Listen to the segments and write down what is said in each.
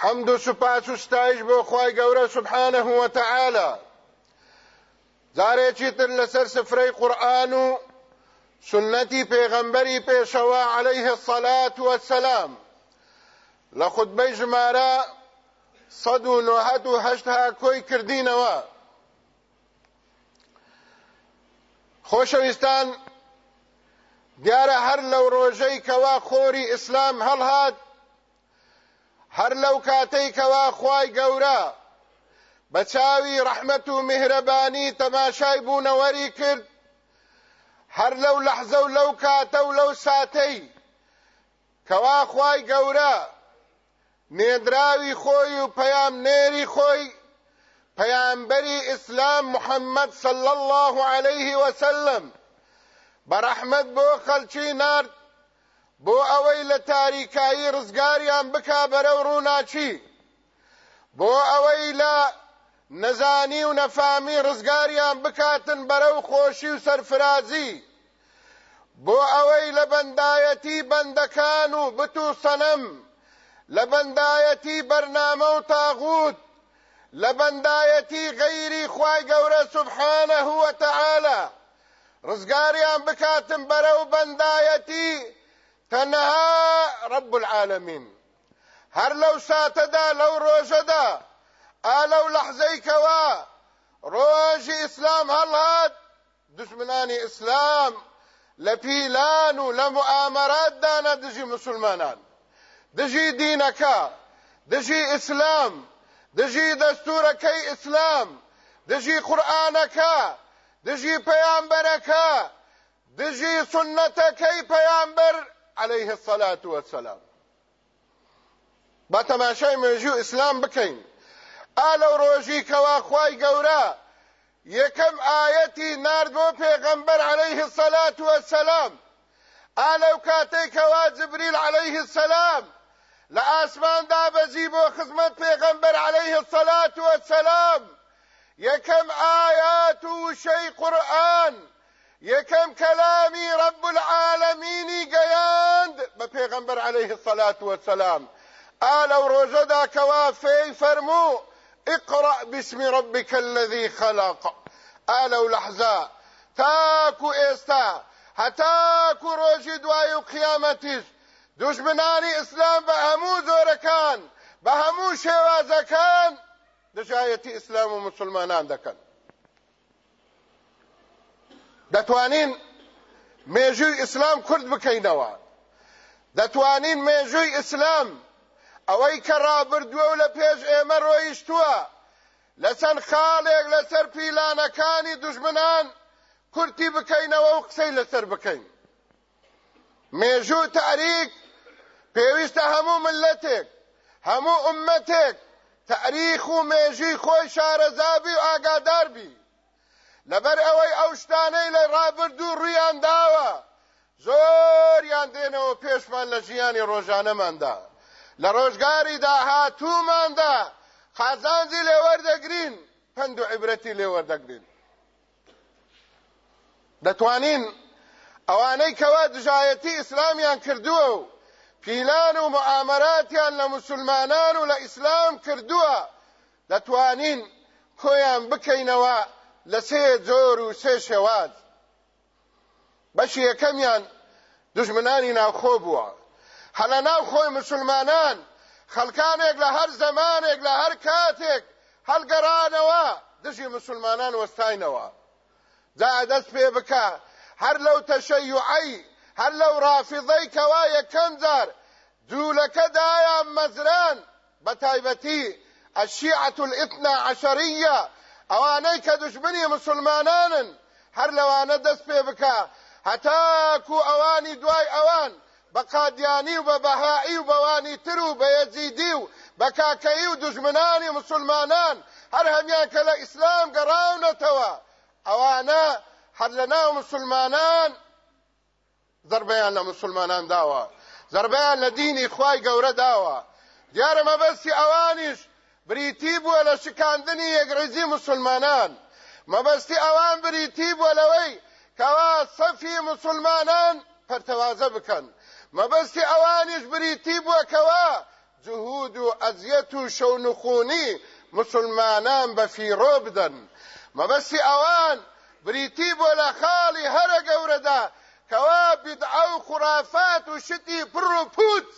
حەمد و سوپاس و ستایش بۆ خی گەورە سبحانه وتعالى جارێکی تر لەسەر سفرەی قورآن و سنەتی پێغەمبەری پێشەوە عليه الصلاة والسلام لە خودبەی ژمارە سەد و نۆهەت و هەشتها کۆی کردینەوە. خۆشەویستان دیارە هەر لەو ڕۆژەی کەوا خۆری ئیسلام هەڵهات. هەر لەو کاتەی کەوا خوای گەورە بە چاوی ڕەحمەت و میهرەبانی تەماشای بوونەوەری کرد. هەر لەو لەحزە و لەو کاتە و لەو ساتەی کەوا خوای گەورە نێدراوی خۆی و پەیام نێری خۆی پەیامبەری ئیسلام محەممەد صل الله عليه وسلم بەڕەحمەت بۆ خەلکی نارد. بۆ ئەوەی لە تاریکایی ڕزگاریان بکا بەرەو ڕووناچی. بۆ ئەوەی لە نەزانی و نەفامی ڕزگاریان بکاتن بەرەو خۆشی و سەرفرازی. بۆ ئەوەی لە بەندایەتی بەندەکان و بت و سەنەم لە بەندایەتی بەرنامە و تاغوت لە بەندایەتی غەیری خوای گەورە سبحانه وتعالى ڕزگاریان بکاتن بەرەو بەندایەتی تەنها رب العالمین هەر لەو ساتەدا لەو ڕۆژەدا ئالەو لەحزەی کەوا ڕۆژی ئیسلام هەڵهات دشمنانی ئیسلام لە پیلان و لە مؤامەراتدانە دژی مسلمانان. دژی دینەکە دژی ئیسلام دژی دەستورەکەی ئیسلام دژی قورئانەکە دژی پەیامبەرەکە دژی سنەتەکەی پەیامبەر عليه الصلاة والسلام. با تەماشای مێژوو ئیسلام بکەین ئالەو ڕۆژی کەوا خوای گەورە یەکەم ئاەتی نرد بۆ پێغەمبەر عليه الصلاة والسلام. ئالەو کاتەی کەوا جبریل عليه السلام. لە ئاسمان دابەزی بۆ خزمەت پێغەمبەر عليه الصلاة والسلام. یەکەم ئايات و شەی قورئان یەکەم کەلامی رب العالمینی گەیاند بە پێغەمبەر عليه الصلاة والسلام. ئا لەو ڕۆژەدا کەوا اقرأ باسم ربك الذي خلق. ئا لەو لەحزە تاکو ئێستا هەتاکو ڕۆژی دوای و قیامەتیش دوژمنانی ئیسلام بە هەموو زۆرەکان بە هەموو شێوازەکان دژایەتی دەتوانین مێژووی ئیسلام کورد بکەینەوە. دەتوانین مێژووی ئیسلام ئەوەی کە ڕابردووە و لە پێش ئێمە ڕۆیشتووە. لەچەند خاڵێک لەسەر پیلانەکانی دوژمنان کورتی بکەینەوە و قسەی لەسەر بکەین. مێژوو تاریک پێویستە هەموو ملەتێک هەموو ئومەتێک تاریخ و مێژوی خۆی شارەزابی و ئاگادار بی لەبەر ئەوەی ئەو شتانەی لە ڕابردوو ڕویان داوە. زۆریان دێنەوە پێشمان لە ژیانی ڕۆژانەماندا. لە ڕۆژگاری داهاتووماندا خازانجی لێوەردەگرین پند و عیبرەتی لێوەردەگرین. دەتوانین ئەوانەی کەوا دژایەتی ئیسلامیان کردووە و پیلان و معامەراتیان لە مسلمانان و لە ئیسلام کردووە دەتوانین کۆیان بکەینەوە لە سێ جۆر و سێ شێواز بەشی یەکەمیان دژمنانی ناوخۆ بووە. هەلە ناو خۆی مسلمانان خەڵکانێک لە هەر زەمانێک لە هەر کاتێک هەڵگەڕانەوە دژی مسلمانان وەستاینەوە. جا دەست پێ بکە هەر لەو تەشەیعی هەر لەو ڕافیضەی کەوا یەکەم جار دوولەکەدایان مەزران بە تایبەتی الشیعة الاثنا عشرية ئەوانەی کە دژمنی مسلمانانن هەر لەوانە دەست پێ بکە. هەتاکو ئەوانی دوای ئەوان بە قادیانی و بە بەهایی و بەوانی تر و بە یەزیدی و بە کاکەی و دژمنانی مسلمانان هەر هەمیان کە لە ئیسلام گەڕاونەتەوە. ئەوانە هەر لە ناو مسلمانان زربیان لە مسلمانان داوە. زربیان لە دینی خوای گەورە داوە. دیارە مەبەستی ئەوانیش بریتی بووە لە شکاندنی یەکڕێزی مسلمانان. مەبەستی ئەوان بریتی بووە لەوەی کەوا سەفی مسلمانان پەرتەوازە بکەن مەبەستی ئەوانیش بریتی بووە کەوا جهود و ئەزیەت مسلمانان بە فیڕۆ بدەن مەبەستی ئەوان بریتی بۆ لە خاڵی هەرە گەورەدا کەوا بدعە و پوت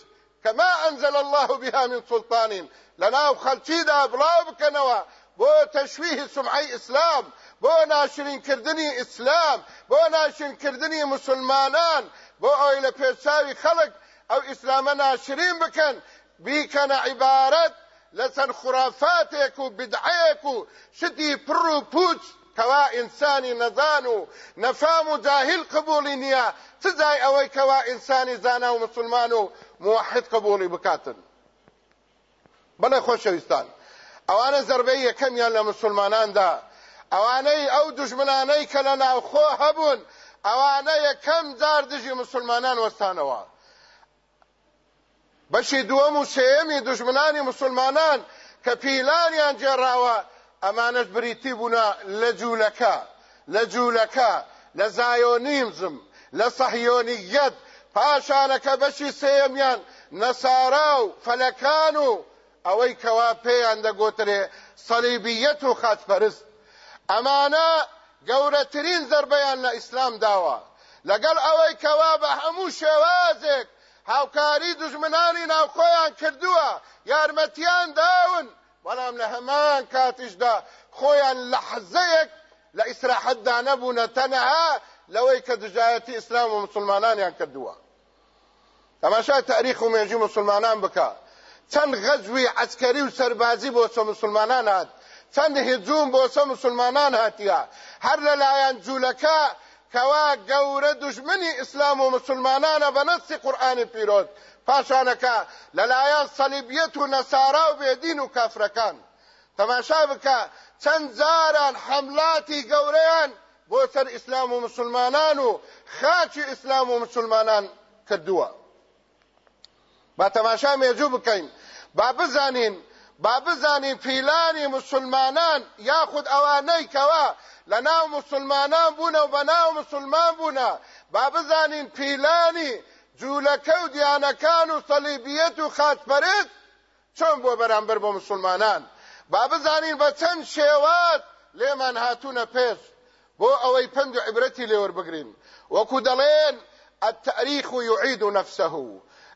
کەما ئەنزل الله بها من سلطان. لەناو خەلچیدا بڵاو بکەنەوە بۆ تەشویه سمعی ئیسلام بۆ ناشرینکردنی ئیسلام بۆ ناشرینکردنی مسلمانان بۆ ئەوەی لە پێچاوی خەڵک ئەو ئیسلامە ناشرین بکەن. بیکەنە عیبارەت لەسەر خرافاتێک و بدعەیەک و شتی پڕ پوچ کەوا ئینسانی نەزان و نەفام و جاهل قبولی نییە. تزای ئەوەی کەوا ئینسانی زانا و مسلمان و موحد قبولی بکاتن. بەڵێ خۆشەویستان ئەوانە زەربەی یەکەمیان لە مسلماناندا. ئەوانەی ئەو دژمنانەی کە لە ناوخۆ هەبوون ئەوانە یەکەم جار دژی مسلمانان وەستانەوە. بەشی دووەم و سێەمی دژمنانی مسلمانان کە پیلانیان جێڕاوە ئەمانەش بریتی بوونە لە جوولەکە لە جوولەکە لە زایۆنیمزم لە سەحیۆنیەت پاشانەکە بەشی سێەمیان نەسارا و فەلەکان و ئەوەی کەوا پێیان دەگۆترێ سەلیبیەت و خاتپەرست ئەمانە گەورەترین زربەیان لە ئیسلام داوە. لەگەڵ ئەوەی کەوا بە هەموو شێوازێک هاوکاری دژمنانی ناوخۆیان کردووە یارمەتیان داون بەڵام لە هەمان کاتیشدا خۆیان لە حەزەیەک لە ئیسراحەتدا نەبوونە تەنەها لەوەی کە دژایەتی ئیسلام و مسلمانانیان کردووە تەماشای تاریخ و مێژی مسلمانان بکە چەند غەزوی عسکەری و سەربازی مسلمانان هات. چەند هجوم بۆ چە مسلمانان هاتیە هەر لەلایەن جوولەکە کەوا گەورە دژمنی ئیسلام و مسلمانانە بە نەسی قورئانی پیرۆز پاشانەکە لەلایەن سەلیبیەت و نەسارا و بێدین و کافرەکان. تەماشا بکە چەند جاران حملاتی گەورەیان بۆ سەر ئیسلام و مسلمانان و خاچی ئیسلام و مسلمانان کردووە. با تەماشا مێجوو بکەین. با بزانین با بزانین پیلانی مسلمانان یاخود ئەوانەی کەوا لە ناو مسلمانان بوونە و بە ناو مسلمان بوونە. با بزانین پیلانی جوولەکە و دیانەکان و سەلیبیەت و خاتپەرست چۆن بۆ بەرامبەر بۆ مسلمانان؟ با بزانین بە چەند شێوات لێمان هاتوونە پێش بۆ ئەوەی پند و عبرەتی لێوەربگرین وەکو دەڵێن التاريخ يعيد نفسه.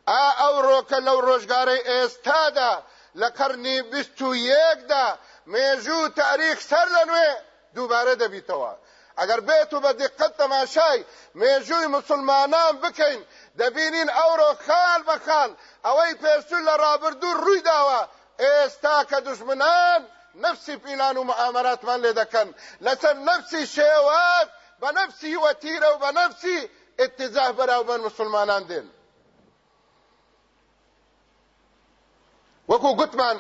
ئا ئەو ڕۆکە لەو ڕۆژگارەی ئێستادا لە قەرنی بیست و یەکدا مێژوو تاریخ سەر لە نوێ دووبارە دەبیتەوە. ئەگەر بێت و بە دقت تەماشای مێژووی مسلمانان بکەین دەبینین ئەوڕۆ خال بە خال. ئەوەی پێشتر لە ڕابردوو ڕووی داوە. ئێستا کە دژمنان نفسی پیلان و معاملاتمان لێ دەکەن. لەسەر نفسی شێوات بە نفسی وەتیرە و بە نفسی اتجاه بەراوبەر مسلمانان دێن. وەکو گوتمان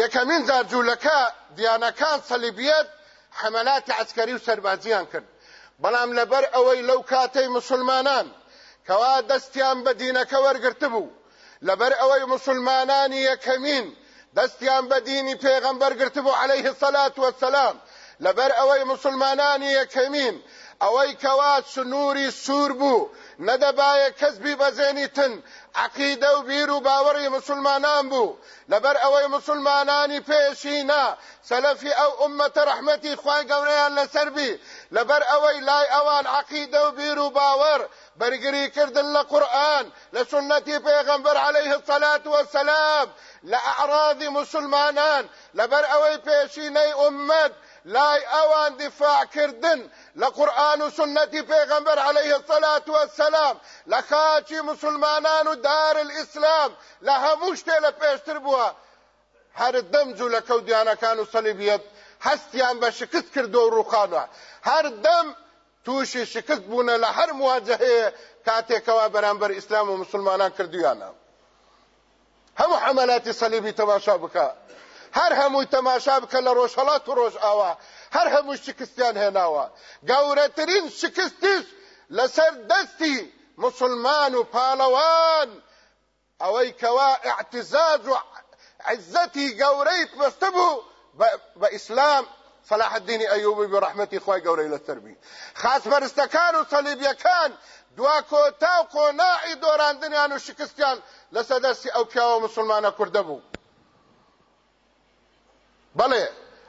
یەکەمین زارجوولەکە دیانەکان سەلیبیەت حملاتی عسکەری و سەربازیان کرد. بەڵام لەبەر ئەوەی لەو کاتەی مسلمانان کەوا دەستیان بە دینەکە وەرگرت بوو. لەبەر ئەوەی مسلمانانی یەکەمین دەستیان بە عليه الصلاة والسلام. لەبەر ئەوەی مسلمانانی یەکەمین ئەوەی کەوا سنووری سوور بوو نەدەبایە کەس بیبەزێنی تن عقیدە و بیر و باوەڕی مسلمانان بوو لەبەر ئەوەی مسلمانانی پێشینا سەلەفی ئەو ئومەتە ڕەحمەتی خوای لەسەر بی. لەبەر ئەوەی لای ئەوان عقیدە و بیر و باوەڕ قورآن لە سنەتی پێغەمبەر عەلەیه الصەلات وەسەلام لە ئەعراضی مسلمانان. لەبەر ئەوەی پێشینەی ئومەت لاي أوان دفاع كردن لقرآن و پیغمبر عليه الصلاة والسلام لخاچی مسلمانان دار الإسلام لهموش تیل پیشتر بوا. هر دم جو لکو دیانکان و صلیبیت هستیان به شکست کرد و روخانو هر دم توشی شکست بونه لهر مواجهه کاتێکەوە بەرامبەر ئیسلام و مسلمانان کردویانە هەموو هەر هەمووی تەماشا بکە لە ڕۆژهەڵات و ڕۆژ ئاوا هەر هەموو شکستیان هێناوە. گەورەترین شکستیش لەسەر دەستی مسلمان و پاڵەوان. ئەوەی کەوا اعتزاز و عزەتی گەورەی بەستە بوو بە ئیسلام. صلاح الدین ئەیوبی بڕحمەتی خۆی گەورەی لەسەر بی. خاس بەرزتەکان و سەلیبیەکان دوا کۆتا و قۆناعی دۆراندنیان و شکستیان ئەو پیاوە مسلمانە کوردە بوو. بەڵێ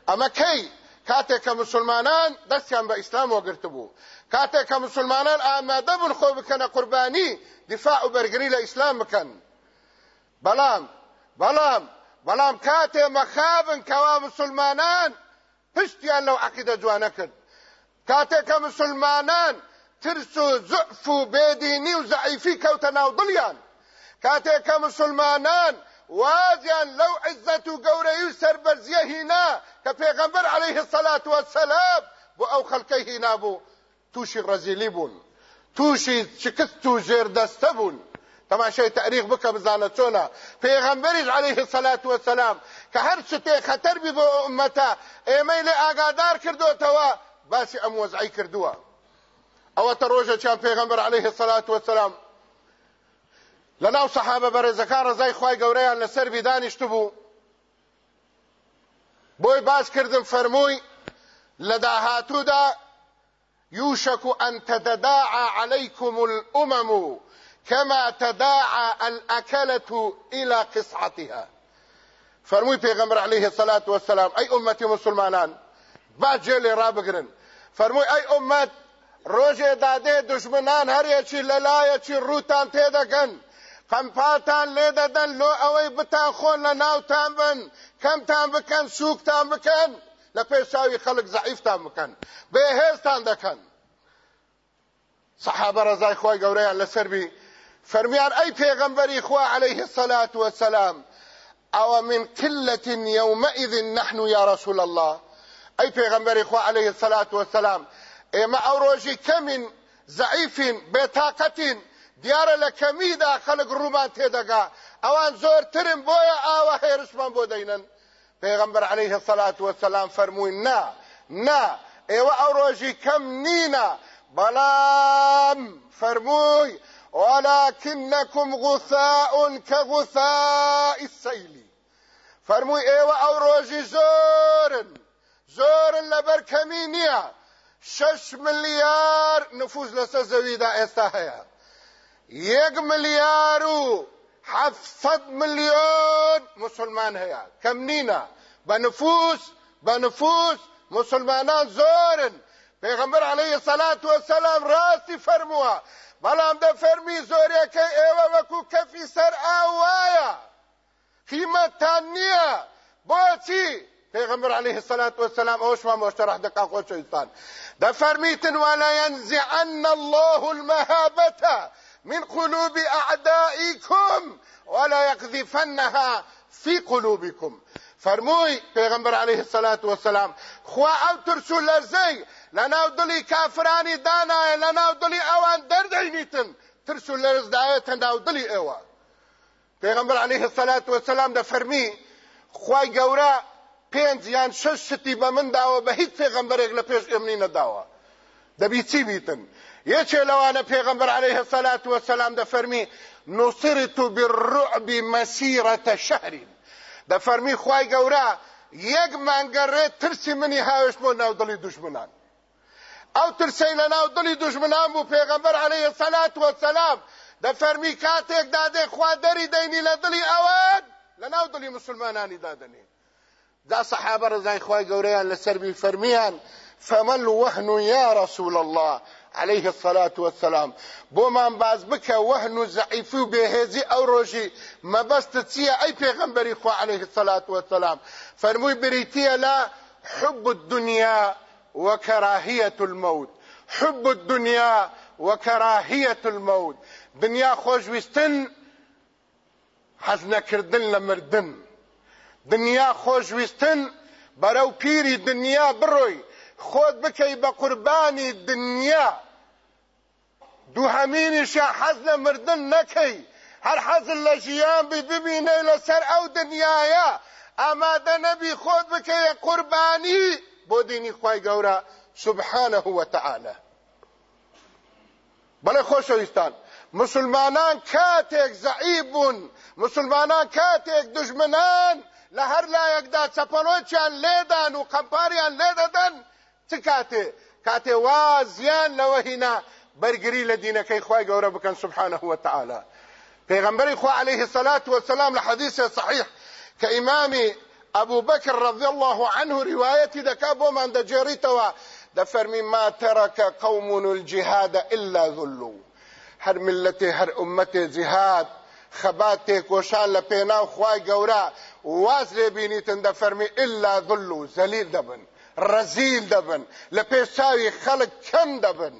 ئەمە کەی؟ کاتێک کە مسلمانان دەستیان بە ئیسلام وەگرت بوو. کاتێک کە مسلمانان ئامادە بوون خۆ بکەنە قوربانی دیفاع و بەرگری لە ئیسلام بکەن. بەڵام بەڵام بەڵام کاتێ مەخابن کەوا مسلمانان پشتیان لەو عقیدە جوانە کرد. کاتێک کە مسلمانان ترس و زعف و بێدینی و زعیفی کەوتە ناو دڵیان. کاتێک کە مسلمانان وازیان لەو عزت و گەورەی و پێغەمبەر عەلەیه السەلات وەسەلام بۆ ئەو خەڵکەی هینا بوو تووشی ڕەزیلی بوون تووشی شکست و ژێردەستە بوون تەماشای تأریخ بکە بزانە چۆنە پێغەمبەریش عليه الصلاة والسلام کە هەر شتێ خەتەر بی بۆ ئومەتە ئێمەی لێ ئاگادار کردوتەوە باسی ئەم وەزعی کردووە ئەوەتە پێغەمبەر عليه الصلاة والسلام لەناو سەحابە بەڕێزەکان ڕەزای خوای گەورەیان لەسەر بی دانیشت بوو بۆی باس کردم فەرمووی لە داهاتوودا يوشك أن تتداعى عليكم الأمم كما تداعى الأكلة إلى قصعتها. فرمووی پێغەمبەر عليه الصلاة والسلام أي أمتي مسلمانان با جێلێ ڕابگرن فەرمووی ئەی ئومەت ڕۆژێ دادێ دژمنان هەرێکی لەلایەکی ڕووتان تێدەگەن قەمپاتان لێ دەدەن لۆ ئەوەی بتان خۆن لە ناوتان بن. کەمتان بکەن سووکتان بکەن لە پێشاوی خەڵک زعیفتان بکەن بێهێزتان دەکەن سەحابە ڕەزای خۆی لەسەر بی. فەرمیان ئەی پێغەمبەری خوا عليه الصلاة والسلام أو من قلة يومئذ نحن يا رسول الله. أي پیغمبر خوا عليه الصلاة والسلام إما أوروجي كم ضعيف بطاقة دیارە لە کەمیدا خەڵک ڕوومان تێدەگا. ئەوان زۆرترن بۆیە ئاوە هێرشمان بۆ دەینن. پێغەمبەر عليه الصلاة والسلام فەرمووی نا نا ئێوە ئەو ڕۆژی کەم نینە. بەڵام فەرمووی ولكنكم غثاء كغثاء السيل. فەرمووی ئێوە ئەو ڕۆژی زۆرن زۆرن لەبەر کەمی نییە. شەش ملیار نفوس لەسەر یەک ملیار و حفصد مليون مسلمان هيا كم نينا بنفوس بنفوس مسلمانان زورن. پیغمبر علیه الصلاة والسلام راستی فرمووە بەڵام دە فەرمی زۆرێکەی ئێوە وەکو کەفی سەر ئاوایە قیمەتتان نییە بۆچی پیغمبر علیه الصلاة والسلام اوشما مشترح دقا خوش انسان ده فرميتن ولا ينزعن الله المهابة من قلوب أعدائكم ولا يقذفنها في قلوبكم. فرموي پیغمبر عليه الصلاة والسلام خوا أو ترسو لرزي لناو دلی کافرانی دانای لناو دلی اوان دردینیتن ترسو لرز دایتن ناو دلی اوا پیغمبر علیه الصلاة والسلام ده فرمی خوای گورا پێنج یان شش شتی بە من داوە بە هیچ پێغمبەرێک لە پێش ئێمنی نەداوە دەبی چی بیتن یەکێ لەوانە پێغمبەر عليه الصلاة والسلام دەفەرمی نصرت بالرعب مسيرة شهر. دەفەرمی خوای گەورە یەک مانگەڕێت ترسی منی هاوش بۆ ناو دڵی دوشمنان ئەو ترسەی لە ناو دڵی دوشمنان بوو پێغمبەر عليه الصلاة والسلام. دەفەرمی کاتێک دادێ خوا دەری دەینی لە دڵی ئەوان لە ناو دڵی مسلمانانی دادنێ دا صحابه رضای خوای گەورەیان لەسەر بی فەرمیان فمن الوهن يا رسول الله؟ عليه الصلاة والسلام. بۆمان باز بکە وهن و زعیفی و بێهێزی ئەو ڕۆژی مەبەستە چییە؟ ئەی پێغەمبەری خوا عليه الصلاة والسلام. فەرمووی بریتیە لا حب الدنيا وكراهية الموت. حب الدنيا وكراهية الموت. دنیا خۆشویستن حەز نەکردن لە مردن. دنیا خۆشویستن بەرەو پیری دنیا بڕۆی. خۆت بکەی بە قوربانی دنیا. دوو هەمینیشە حەز لە مردن نەکەی. هەر حەزل لە ژیان بی ببینەی لەسەر ئەو دنیاە. ئامادە نەبی خۆت بکەیە قوربانی. بۆ دینی خی گەورە سبحانه وتعالى بەڵێ خۆشەویستان. مسلمانان کاتێک زعیب بوون مسلمانان کاتێک دژمنان. لە هەر لایەکدا چەپەڵۆچیان لێدان و قەمپاریان لێدەدەن. چ کاتێ کاتێ وا زیان لەوە هینا. بەرگری لە دینەکەی خی گەورە سبحانه وتعالى پێغمبەری خوا عليه الصلاة والسلام لە حديث صحيح كإمامي أبو بكر رضي الله عنه ڕیوایەتێ دەکا بۆمان دەگێڕیتەوە دەفەرمێ ما ترك قوم الجهاد إلا ذلوا هەر میللەتێ هەر ئومەتێ جیهاد خەباتێ کۆشان لە پێناو خوای گەورە واز لێ بینیتن دەفەرمێ إلا ذلوا ذلیل دبن رەزیل دەبن. لە پێش چاوی خەڵک کەم دەبن.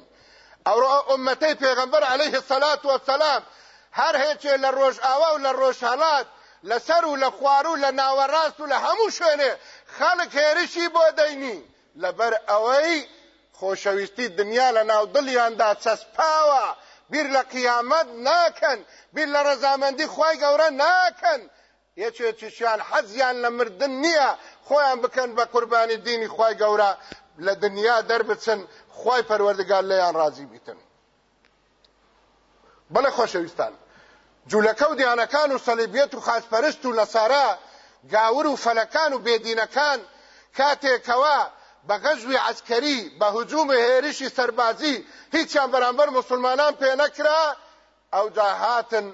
ئەوڕۆ ئومەتەی پێغەمبەر عليه الصلاة والسلام هەر هێچێ لە ڕۆژئاوا و لە ڕۆژهەڵات لەسەر و لە خوار و لە ناوەڕاست و لە هەموو شوێنێ خەڵک هێرشی بۆ دەینی. لەبەر ئەوەی خۆشەویستی دنیا لە ناو دڵیاندا چەسپاوە. بیر لە قیامەت ناکەن بیر لە ڕەزامەندی خی گەورە ناکەن. یەکێکیشیان حەزیان لە مردن نییە. خۆیان بکەن بە قوربانی دینی خی گەورە. لە دنیا دەربچن خی پەروەردگار لەیان ڕازی بیتن. بەڵێ خۆشەویستان. جوولەکە و دیانەکان و سەلیبیەت و خاچپەرست و نەسارا گاور و فەلەکان و بێدینەکان کاتێکەوە بە غەژوی عسکەری بە هجوومی هێرشی سەربازی هیچیان بەرامبەر مسلمانان پێ نەکرا ئەو جاهاتن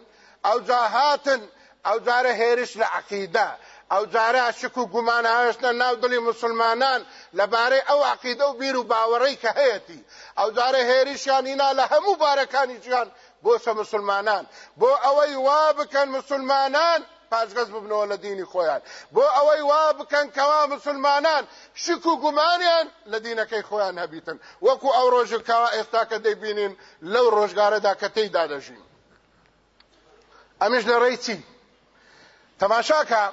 ئەو جاهاتن او جاره هێرش لە عقیدە. ئەو جارە شک و گومان هاشتە ناو دڵی مسلمانان لەبارەی ئەو عقیدە و بیر و باوەڕەی کە هەیەی. ئەو جارە هێریشیانینا لە هەموو بارەکانی جیان بۆسە مسلمانان. بۆ ئەوەی وا بکەن مسلمانان پاشگەز ببنەوە لە دینی خۆیان. بۆ ئەوەی وا بکەن کەوا مسلمانان شک و گومانیان لە دینەکەی خۆیان هەبیتن. وەکو ئەو ڕۆژکەوە ئێستا کە دەیبینین لەو ڕۆژگارەدا کە تێیدا دەژین ئەمیش لە ڕێی چی؟ تەماشاکە.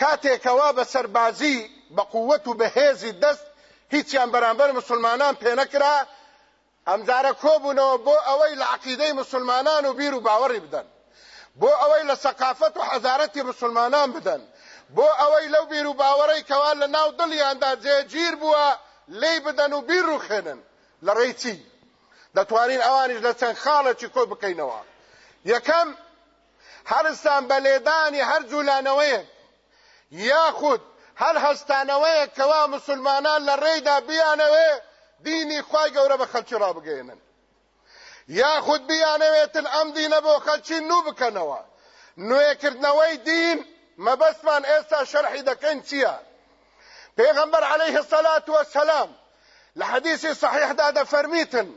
کاتێکەوە بە سەربازی بە قووەت و بەهێزی دەست هیچیان بەرامبەر مسلمانان پێنەکرا ئەمجارە کۆبوونەوە بۆ ئەوەی لە عقیدەی مسلمانان و بیر و باوەڕی بدەن. بۆ ئەوەی لە سەقافەت و حەزارەتی مسلمانان بدەن. بۆ ئەوەی لەو بیر و باوەڕی کەوا لە ناو دڵیاندا جێگیر بووە لی بدەن و بیر و خێنن. لە ڕێی چی؟ دەتوانین ئەوانیش لە چەند خاڵێکی کۆ بکەینەوە. یەکەم هەرستان بە لێدانی هەر جوولانەوەیەک یاخود هەر هەستانەوەیەک کەوا مسلمانان لە ڕێیدا بیانەوێ دینی خوای گەورە بە خەلکی ڕابگەێنن یاخود بیانەوێتن ئەم دینە بۆ خەلکی نوو بکەنەوە نوێکردنەوەی دین مەبەستمان ئێستا شەرحی دەکەین چییە پێغەمبەر عليه الصلاة والسلام لحديث صحيح داد فرميتن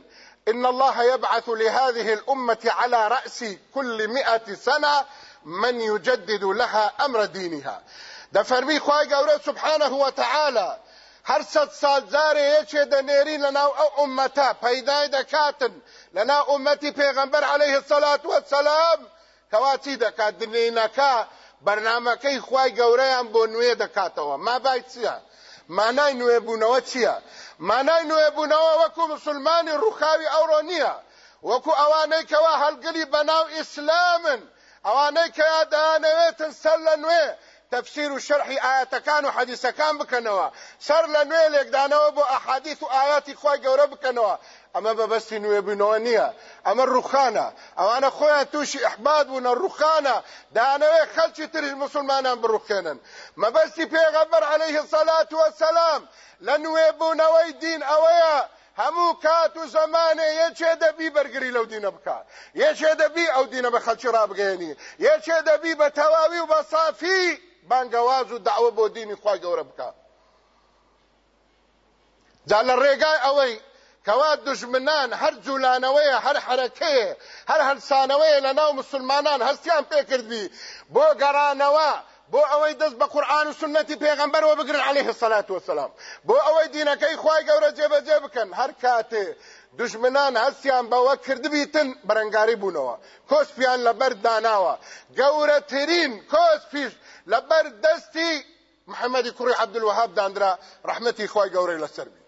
إن الله يبعث لهذه الأمة على رأس كل مئة سنة من يجدد لها أمر دينها. ده فرمي خواهي قوله سبحانه وتعالى هر صد سال زاره یچه د نیری لناو أو امتا پیدای دکاتن لنا امتی پیغمبر علیه الصلاة والسلام کواتی دکات دنینکا برنامهکەی خوای گەورەیان بۆ نوێ دەکاتەوە ما باید چییە مانای نوێبوونەوە چییە؟ مانای نوێبوونەوە وەکو مسلمانی ڕووخاوی ئەوڕۆ نییە وەکو ئەوانەی کەوا هەلگری بەناو ئیسلامن. ئەوانەی کە دانەوێتن سەر لە نوێ. تفسير و شرحی ئاەتەکان و حەدیسەکان بکەنەوە سەر لە نوێ لێکدانەوە بۆ ئەحادیث و ئاياتی خۆی گەورە بکەنەوە ئەمە بەبەستی نوێبوونەوە نییە ئەمە ڕوخانە ئەوانە خۆیان تووشی ئەحباد بوونە ڕوخانە دانەوێ خەلکی تریش مسلمانان بڕوخێنن مەبەستی پێغەمبەر عەلەیه الصەلاة وەسەلام لە نوێبوونەوەی دین ئەوەیە هەموو کات و زمانێ یەکێ دەبی بەرگری لەو دینە بکات یەکێ دەبی ئەو دینە بە خەلکی ڕابگەێنی یەکێ دەبی بە تەواوی و بە صافی بانگەواز و دعوە بۆ دینی خی گەورە بکە. جا لە ڕێگای ئەوەی کەوا دژمنان هەر جوولانەوەیە هەر حرەکەیە هەر هەرسانەوەیە لە ناو مسلمانان هەستیان پێکردبی بۆ گەڕانەوە بۆ ئەوەی دەست بە قورآن و سنەتی پێغەمبەرەوە بگرن عليه الصلاة والسلام بۆ ئەوەی دینەکەی خوای گەورە جێبەجێ بکەن هەر کاتێ دژمنان هەستیان بەوە کردبیتن بەرەنگاری بوونەوە. کۆسپیان لەبەر داناوە. گەورەترین کۆسپیش لبر دستی محمد کوڕی عبدالوهاب دانرا رحمتی خوای گەورەی لەسەر بی.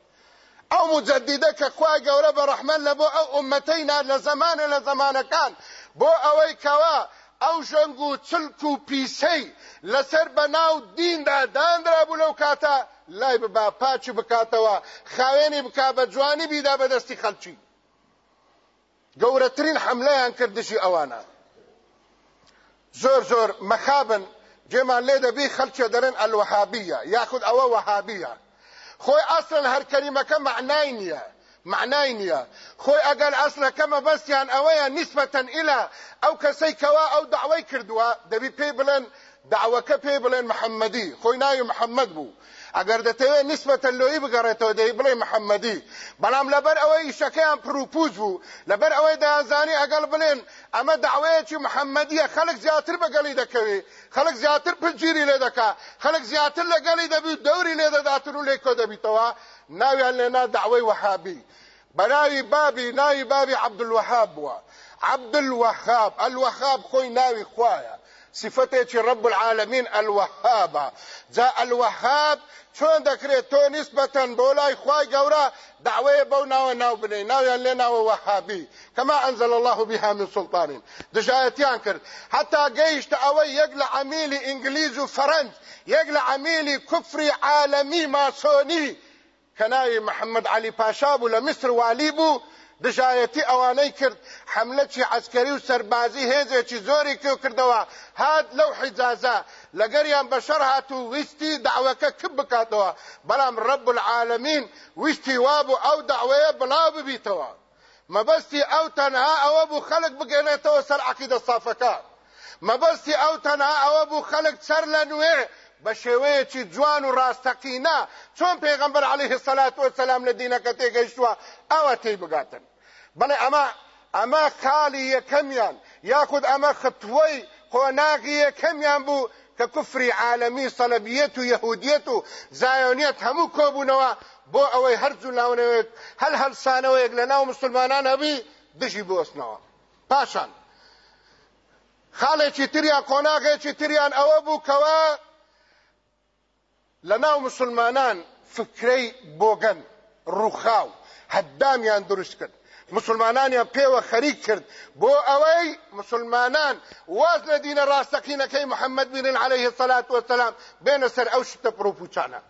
ئەو مجددە کە خوای گەورە بە ڕەحمەن لە بۆ ئەو ئومەتەینا لە زمانە لە زمانەکان بۆ ئەوەی کەوا ئەو ژەنگ و چلک و پیسەی لەسەر بە ناو دیندا دانرا بوو لەو کاتە لای ببا پاچی بکاتەوە خاوێنی بک بە جوانی بیدا بەدەستی خەلکی. گەورەترین حملەیان کردشی ئەوانە. زۆر زۆر مەخابن جێمان لێ دەبی خەلکێ دەرن ئەلوەهابیە یاخود ئەوە وەهابیە خۆی ئەسڵن هەر کەریمەکە معنای نییە. معنای نییە خۆی ئەگەر ئەسلەکەمە بەستیان ئەوەیە نیسبەتەن ئیلا ئەو کەسەی کەوا ئەو داوای کردووە دەبی پێی بڵێن دعوەکە پێی بڵێن محەممەدی خۆی ناوی محەممەد بوو ئەگەر دەتەوێت نسبەتە لۆی بگەڕێتەوە دەی بڵێ محەممەدی. بەڵام لەبەر ئەوەی ئیشەکەیان پرروپوز بوو. لەبەر ئەوەی دازانی ئەگەڵ بڵێن ئەمە داوەیەکی محەممەدیە خەڵک زیاتر بەگەڵی دەکەوێ. خەڵک زیاتر پنجگیری لێ دەکا. خەڵک زیاتر لەگەڵی دەبی دەوری لێ دەداتر و لێ کۆ دەبیتەوە. ناویان لێنا داوای وەحابی. بەناوی بابی ناوی بابی عەبدولوەهاب بووە. عەبدولوەهاب ئەلوەهاب خۆی ناوی خوایە. صفتێکی رب العالمین الوهابە جا الوهاب چۆن دەکرێت تۆ نسبەتەن بۆ لای خوای گەورە دعوەیە بەو ناوە ناو بنێ ناویان لێ الله بها من سلطان دژایەتیان کرد. حتا گەیشتە ئەوەی یەک لە عەمیلی ئینگلیز و فەرەنج یەک لە عەمیلی کوفری عالەمی ماسۆنی کە علی پاشا میسر والی دژایەتی ئەوانەی کرد حملەکی عسکەری و سەربازی هێزێکی زۆری کێو کردەوە. هات لەو حیجازە لەگەریان بەشەر هات و ویستی داوەکە کب بکاتەوە. بەڵام ڕب العالمین ویستی وابوو ئەو داوەیە بڵاو ببیتەوە. مەبەستی ئەو تەنها ئەوە بوو خەڵک بگەێنێتەوە سەر عقیدە سافەکە مەبەستی ئەو تەنها ئەوە بوو خەڵک سەر لە نوێ بە شێوەیەکی جوان و ڕاستەقینە چۆن پێغەمبەر عەلەیه السەلات وەسەلام لە دینەکە تێگەیشتووە؟ ئەوە تێی بگاتن. بەڵێ ئەمە ئەمە خاڵی یەکەمیان یاخود ئەمە خطوەی قۆناغی یەکەمیان بوو کە کوفری عالەمی سەلەبیەت و یەهودیەت و زایۆنیەت هەموو کۆبوونەوە بۆ ئەوەی هەرجوو ناونەوێت هەل هەلسانەوەیەک لە ناو مسلمانان هەبی دژی بۆستنەوە پاشان. خاڵێکی تریان قۆناغێکی تریان ئەوە بوو کەوە لە ناو مسلمانان فکرەی بۆگەن ڕووخاو هەدامیان دروست کرد. مسلمانانیان پێوە خەریک کرد. بۆ ئەوەی مسلمانان واز لە دینە ڕاستەقینەکەی محەممەد بینن عليه الصلاة والسلام بێنە سەر ئەو شتە پرۆپوچانە.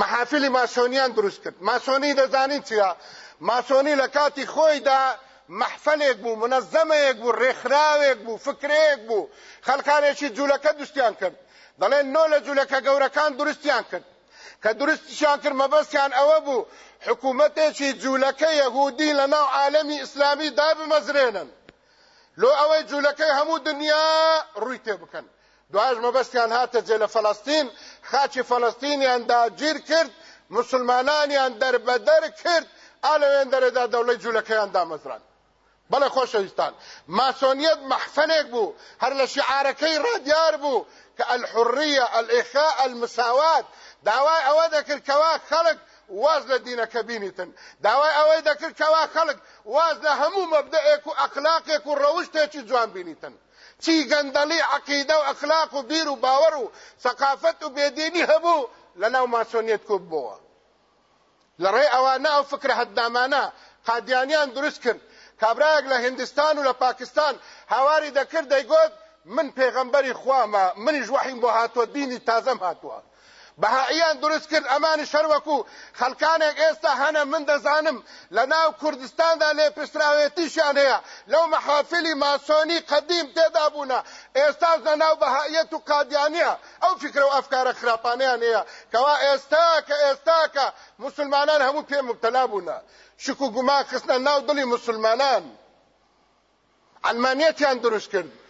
محافلی ماسۆنیان دروست کرد. ماسۆنی دەزانین چیە؟ ماسۆنی لە کاتی خۆیدا محفلێک بوو منەزەمەیەک بوو ڕێکخراوێک بوو فکرەیەک بوو. خەلکانێکی جوولەکە دروستیان کرد. دەڵێن نۆ لە جوولەکە گەورەکان درستیان کرد. کە درستیشان کرد مەبەستیان ئەوە بوو حکوومەتێکی جوولەکە یەهودی لە ناو عالەمی ئیسلامی دابمەزرێنن لۆ ئەوەی جوولەکەی هەموو دنیا ڕووی تێ بکەن. دوایش مەبەستیان هاتە جێ لە فەڵەستین خاکی فەڵەستینیان داگیر کرد مسلمانانیان دەربەدەر کرد ئالەوێن دەرەدا دەوڵەی جوولەکەیان دامەزران. بەڵێ خۆشەویستان. ماسۆنیەت مەحفەلێک بوو. هەر لە شعارەکەی ڕادیار بوو کە الحرية الإخاء المساواة داوای ئەوە دەکرد کەوا خەڵک واز لە دینەکە بینیتن. داوای ئەوەی دەکرد کەوا خەڵک واز لە هەموو مەبدەئێک و ئەخلاقێک و ڕەوشتێکی جوان بینیتن. چی گەندەڵی عقیدە و ئەخلاق و بیر و باوەڕ و سەقافەت و بێدینی هەبوو لەناو ماسۆنیەت کۆ بووە لەڕێ ئەوانە ئەو فکرە هەدامانە قادیانیان دروست کرد. کابراەک لە هندستان و لە پاکستان. هاواری دەکرد دەیگوت من پێغەمبەری خوامە منیش وحیم بۆ هاتووە دینی تازەم هاتووە. بەهائیان دروست کرد ئەمانی شەروەکو. خەلکانێک ئێستا هەنە من دەزانم لە ناو کوردستاندا لێ پستراوێتیشان هەیە. لەو مەحافلی ماسۆنی قەدیم تێدا بوونە ئێستا لە ناو بەهائیەت و قادیانیە. ئەو فکرە و ئەفکارە خراپانیان هەیە. کەوا ئێستا کە ئێستا کە مسلمانان هەموو پێ مبتلا بوونە شک و گومان خستنە ناو دڵی مسلمانان. علمانیەتیان دروست کرد.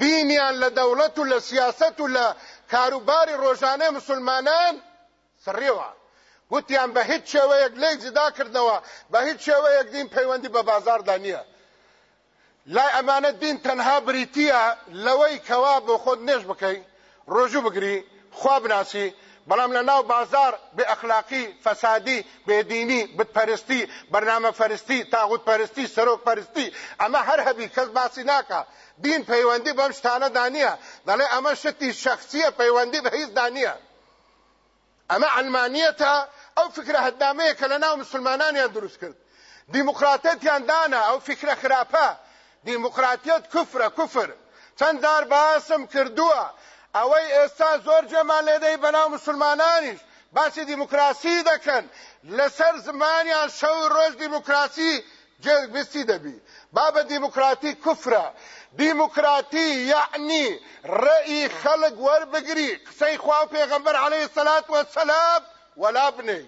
دینیان لە دەوڵەت و لە سیاست و لە کاروباری ڕۆژانەی مسلمانان سڕیەوە وتیان بە هیچ شێوەیەک لێک جدا کردنەوە بە هیچ شێوەیەک دین پەیوەندی بە بازاردا نییە. لای ئەمانە دین تەنها بریتیە لەوەی کەوا بۆ خۆت نێژ بکەی ڕۆژوو بگری خوا بناسی بەڵام لە ناو بازار بێ ئەخلاقی فەسادی بێدینی بتپەرستی بەرنامە فەرستی تاغوت پەرستی سەرۆک پەرستی ئەمە هەر هەبی کەس باسی ناکە دین پەیوەندی بەم شتانە دانیە. دەڵێ ئەمە شتی شخصیە پەیوەندی بە هیچ دانیە. ئەمە علمانیەتە ئەو فکرە هەدامەیە کە لە ناو مسلمانانیان دروست کرد. دیموکراتەتیان دانا ئەو فکرە خراپە. دیموکراتیت کوفرە کوفر چەند دار باسم کردووە. ئەوەی ئێستا زۆر جێمان لێدەی بەناو مسلمانانیش. باسی دیموکراسی دەکەن. لەسەر زمانیان شەو ڕۆژ دیموکراسی جێبستی دەبی. بابە دیموکراتی کوفرە. دیموکراتی یعنی ڕێی خەڵک وەربگری. قسەی خوا پێغەمبەر عەلەیهی سەلات وەسەلام وەلا بنێی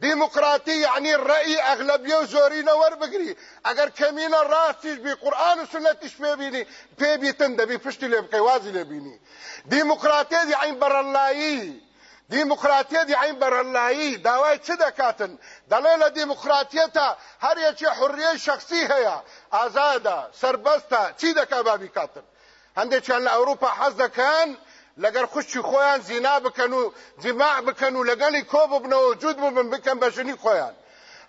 دیموکراتی یعنی ڕێی ئەغلبیە و زۆرینە وەربگری ئەگەر کەمینە ڕاستیش بی قورآن و سنەتیش پێبینی پێبیتن دەبی پشتی لێ بکەی وازی لێ بینی دیموکراتیت یعنی بەرەڵایی دیموکراتیت یعنی بەرەڵایی داوای چ دەکاتن دەڵێ لە دیموکراتیەتە هەر یەکی حڕیەی شخصی هەیە ئازادە سربەستە چی دەکا بابی کاتن هەندێکیان لە ئەوروپا حەز دەکەن لەگەر خوشتی خۆیان زینا بکەن و جیماع بکەن و لەگەڵی کۆ ببنەوە جود ببن بکەن بە ژنی خۆیان.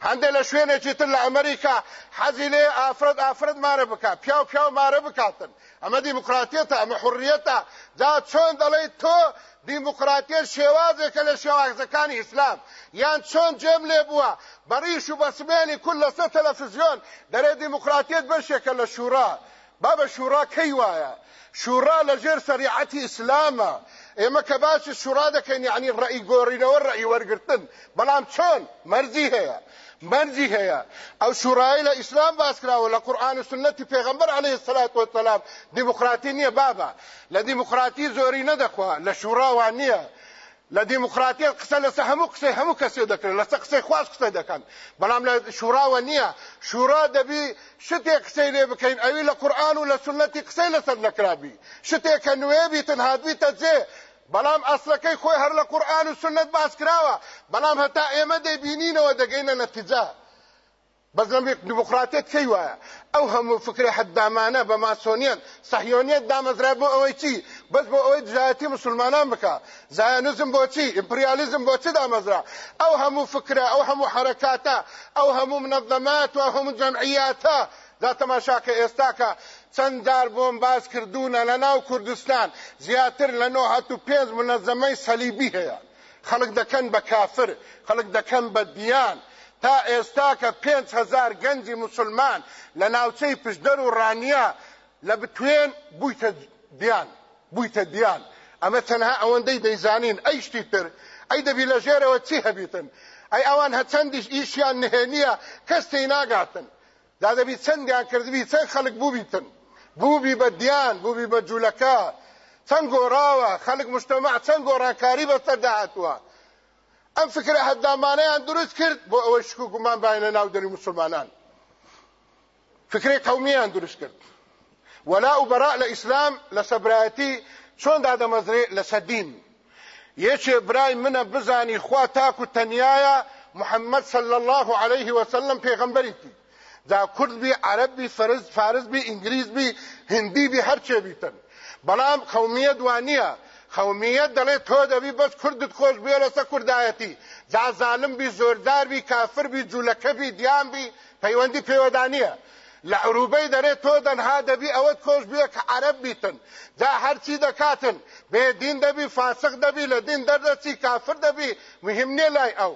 هەندێک لە شوێنێکی تر لە ئەمریکا حەزی لێ ئافرەت ئافرەت مارە بکات پیا و پیا و مارە بکاتن. ئەمە دیموکراتیەتە ئەمە حڕیەتە جا چۆن دەڵێیت تۆ دیموکراتیت شێوازێکە لە شێوازەکانی ئیسلام. یان چۆن جێم لێ بووە؟ بەڕیش و بەسمێنی کول لەسەر تەلەفزیۆن. دەرێ دیموکراتیت بەشێکە لە شوورا با بە شوورا کەی وایە؟ شوورا لەژێر شەریعەتی ئیسلامە ئێمە کە باسی شوورا دەکەین یعنی ڕئی گۆڕینەوە ڕئی وەرگرتن بەڵام چۆن مەرزی هەیە مرجی هەیە ئەو شوڕایی لە ئیسلام باس کراوە لە قورآن و سنەتی پێغەمبەر عليه الصلاة والسلام دیموکراتی نییە بابا. لە دیموکراتی زۆری نەدەخوا لە شوڕاوان نییە لە دیموکراتی قسە لەسەر هەموو قسەی هەموو کەسێ دەکرێت لەسەر قسەی خواست قسە دەکەن. بەڵام لە شوراوە نییە. شورا دەبی شتێک قسەی لێ بکەین ئەوی لە قورآن و لە سنەتی قسەی لەسەر نەکرابی. شتێک کە نوێ بیتن هاتبیتە جێ. بەڵام ئەسلەکەی خۆی هەر لە قورآن و سنت باس کراوە. بەڵام هەتا ئێمە دەبینینەوە دەگەینە نەتیجە بەس لەم دیموکراتێت کەی وایە؟ ئەو هەموو فکری هەدامانە بە ماسۆنیەن سەحیۆنیەت دامەزرا بۆ ئەوەی چی؟ بەس بۆ ئەوەی دژایەتی مسلمانان بکە. زایۆنیزم بۆچی ئیمپریالیزم بۆ چ دامەزرا؟ ئەو هەموو فکرە ئەو هەموو حرەکاتە ئەو هەموو منەظەمات و هەموو جەمعیاتە. دا تەماشاکە ئێستاکە. چەند جار بۆم باس کردوونە لە ناو کوردستان. زیاتر لە نۆهەت و پێنج منەزەمەی سەلیبی هەیە. خەڵک دەکەن بە کافر خەڵک دەکەن بە دیان. تا ئێستا کە پێنج هزار گەنجی مسلمان لە ناوچەی پشدەر و ڕانیا لە بتوێن بوویتە دیان بوویتە دیان. ئەمە تەنها ئەوەندەی دەیزانین ئەی شتی تر. ئەی دەبی لە ژێرەوە چی هەبیتن؟ ئەی ئەوان هەچەندیش ئیشیان نهێنیە کەس تێی ناگاتن. دا دەبی چەندیان کردبی چەند خەڵک بووبیتن؟ بووبی بە دیان بووبی بە جوولەکە. چەند گۆڕاوە خەڵک مشتەمە چەند گۆڕانکاری بەسەر داهاتووە ئەم فکرە هەدامانەیان دروست کرد بۆ ئەوەی شکو گومان باینە ناو دەری مسلمانان. فکرەی قەومیان دروست کرد. ولا و براء لە ئیسلام لە سەبرایەتی چۆندا دەمەزرێ لە سەدین. یەکێ برای منە بزانی خوا تاکو تەنیایە محمد صلى الله عليه وسلم پێغەمبەرێتی دا کورد بی عرب بی فارس بی انگلیز بی هندی بی هر چه بیتن. بەڵام قومیت وانیە قومیت دەڵێ تۆ دەبی بەس کوردت خۆش بێ لەسەر کوردایەتی. جا زالم بی زۆردار بی کافر بی جوولەکە بی دیان بی پەیوەندی پێوەدانیە. لە عروبەی دەرێت تۆ دەنها دەبی ئەوەت خۆش بێ کە عەرب بیتن. جا هەرچی دەکاتن؟ بێ دین دەبی فاسق دەبی لە دین دەردەچی کافر دەبی مهم نیە لای ئەو.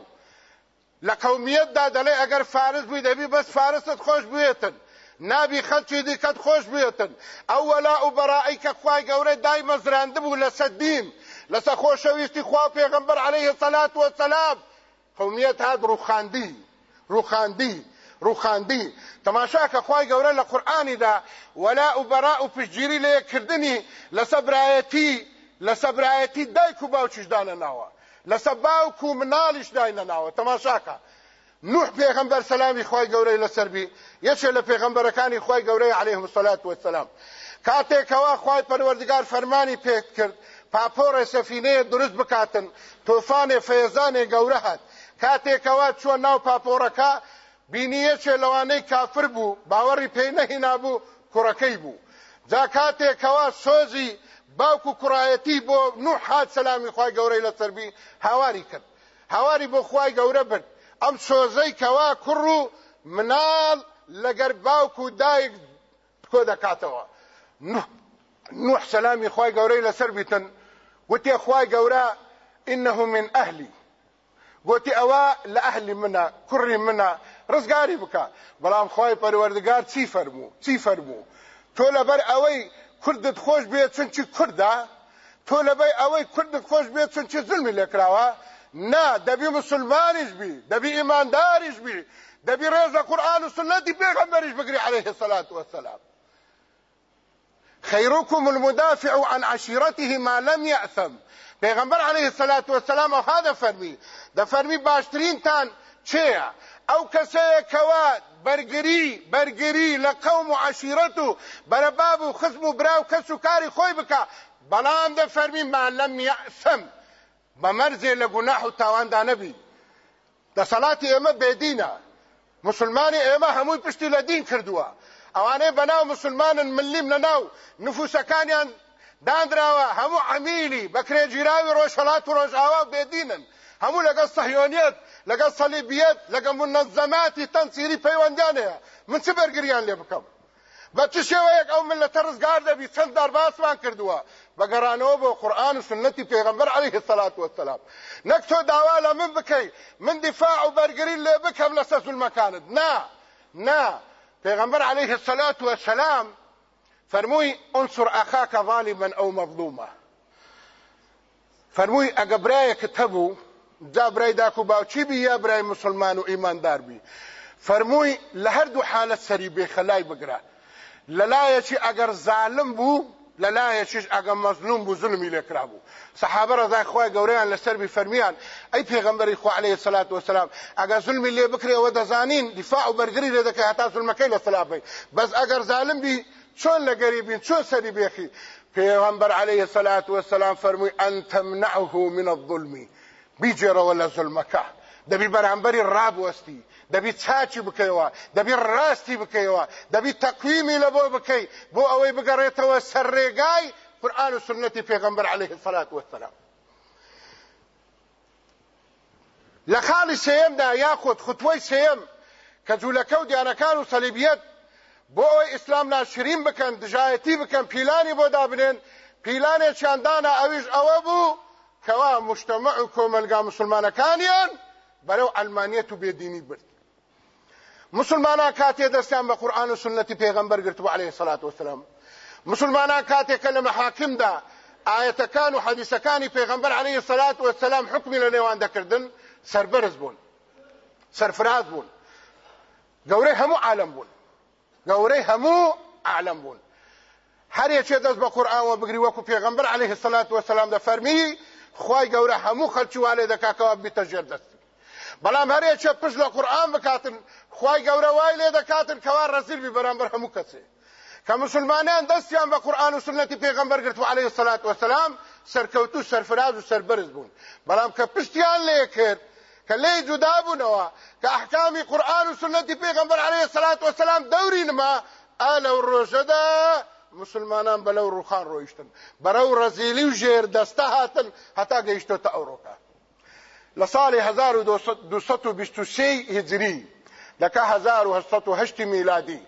لە قومیەتدا دەڵێ ئەگەر فارس بووی دەبی بەس فارست خۆش بێتن نابی خەلکی دیکەت خۆش بێتن ئەو وەلا و بەڕایی کە خوای گەورە دای مەزراند بوو لەسەر دین لەسەر خۆشەویستی خوا پێغەمبەر عەلەیه سەلات وەسەلام قومیەت هات ڕوخاندی ڕوخاندی ڕوخاندی تەماشا کە خوای گەورە لە قورئانیدا وەلا و بەرا و پشتگیری لە یەککردنی لە سەبرایەتی لە سەبرایەتی دایک و باوکیش دانە ناوە لەسەر باوک و مناڵیش داینە ناوە تەماشاکە. نوح پێغەمبەر سەلامی خوای گەورەی لەسەربی یەکێ لە پێغەمبەرەکانی خوای گەورەی عەلەیهم الصەلاة والسلام کاتێکەوە خوای پەروەردگار فەرمانی پێ کرد پاپۆڕێ سەفینەیە دروست بکاتن تۆفانێ فەیەزانێ گەورە هات. کاتێکەوە چووە ناو پاپۆڕەکە بینیەکێ لەوانەی کافر بوو باوەڕی پێی نەهینا بوو کوڕەکەی بوو. جا کاتێکەوە سۆزی باوکو کوڕایەتی بۆ نوح هات سەلامی خوای گەورەی لەسەربی هاواری کرد. هاواری بۆ خوای گەورە برد. ئەم سۆزەی کەوا کوڕ و مناڵ لەگەر باوکو دایک کۆ دەکاتەوە. نوح سەلامی خوای گەورەی لەسەر بیتن. وتێ خوای گەورە إنه من أهلي. گوتی ئەوە لە ئەهلی منە کوڕی منە ڕزگاری بکە. بەڵام خی پەروەردگار چی فەرموو چی فەرموو تۆ لەبەر ئەوەی کوردت خۆش بێت چونچی کووردا تۆ لەبەر ئەوەی کوردت خۆش بێت چونچی زلمی لێکراوە نا دەبی مسلمانیش بی دەبی ئیمانداریش بی دەبی ڕێزە قورآن و سنەتی پێغەمبەریش بگری عليه الصلاة والسلام. خيركم المدافع عن عشيرته ما لم يأثم پیغمبر علیه الصلاة والسلام أو هذا فرمی. د فرمی باشترین تان چه أو کسه کوا برگری برگری لقوم و عشیرتو برباب و براو کسو کاری خوی بکا. بلام د فرمی ما لم یعثم بمرزي لقناح وتاوان دانبي دا صلاتي اما بيدينا مسلماني اما هموي بشتي لدين كردوا اواني بناو مسلمان مليم لناو نفوسكانيان دانراوە. هەموو عمیلی بەکرێ جیراوی ڕۆژهڵات و ڕۆژاوا بێدینن. هەموو لەگەڵ سەحیۆنیەت لەگەڵ سەلیبیەت لەگەڵ منەزەماتی تەنسیری پەیوەندیانەیە. من چ بەرگریان لێ بکەم؟ بە چ شێوەیەک ئەو ملەتە ڕزگار دەبی چەند دەرباسمان کردووە؟ بەگەڕانەوە بۆ قورآن و سنەتی پێغەمبەر عەلەیه السەلات وەسەلام. نەک تۆ لە من بکەی من دیفاع و بەرگری لێ بکەم لەسەر زولمەکانت. نا نا پێغەمبەر عەلەیه السەلات وەسەلام فرموي انصر اخاك ظالما أو مظلوما فرموي اگه برای کتبو دا برای داکو باوچی بی یا برای مسلمان و ایماندار بی. فرموي لهر دو حالت سری بی خلای للایشی اگر ظالم بو للایشیش اگر مظلوم بو ظلمی لکرا بو. صحابه رضای خواه گوریان لسر بی فرمیان ای پیغمبری خو علیه الصلاة والسلام اگر ظلمی لی بکری و دزانین دفاع و برگری لدکی حتا ظلمکی لسلافی بس اگر ظالم بی چۆن لە گەریبین چۆن عليه الصلاة والسلام فەرمووی أن تمنعه من الظلم. بیجێرەوە لە زولمەکە دەبی بەرامبەری ڕابوەستی دەبی چاچی بکەیەوە دەبی ڕاستی بکەیەوە دەبی تەقویمی لە بۆ بکەی بۆ ئەوەی بگەڕێتەوە سەر ڕێگای قورآن و سنەتی پێغەمبەر عليه الصلاة والسلام لە خاڵی سێیەمدا یاخود خوتوەی سێیەم کە جوولەکە و دیانەکان و سەلیبیەت بۆ ئەوەی ئیسلام ناشرین بکەن دژایەتی بکەن پیلانی بۆ دابنێن پیلانێکیان دانا ئەویش ئەوە بوو کەوا مشتەمە و کۆمەلگا مسلمانەکانیان بەرەو ئەلمانیەت و بێدینی برد. مسلمانان کاتێ دەستیان بە قورآن و سنەتی پێغەمبەر گرتبوو عەلەیهی سەلات وسلام مسلمانان کاتێکە لە مەحاکمدا ئاەتەکان و حەدیسەکانی پێغەمبەر عەلەیهی سەلات وسلام حکمی لە نێوان دەکردن سەربەرز بوون سەرفراز بوون گەورەی هەموو عالم بوون گەورەی هەموو عالم بوون هەر یەکێ دەست بە قورئانەوە بگری وەکو پێغەمبەر عەلەیهی سەلات وسلام دەفەرمی خوای گەورە هەموو خەڵکی والێ دەکاکەوە بیتە ژێر دەستی بەڵام هەر یەکێ پشت لە قورئان بکاتن خوای گەورە وای لێ دەکاتن کەوا ڕەزیل بی بەرامبەر هەموو کەسێ. کە مسلمانان دەستیان بە قورآن و سنەتی پێغەمبەر گرتو عليه الصلاة والسلام سەرکەوتو سەرفراز و سەربەرز بوون. بەڵام کە پشتیان لێ کرد کە لێ جودا بوونەوە کە ئەحکامی قورآن و سنەتی پێغەمبەر عليه الصلاة والسلام دەوری نما ئا لەو ڕۆژەدا مسلمانان بەلەو ڕوخان ڕۆیشتن. بەرەو ڕەزیلی و ژێر دەستە هاتن هەتا گەیشتۆتە ئەوڕۆکە لە ساڵی 1223 هجری. لەکە 1970 میلادی.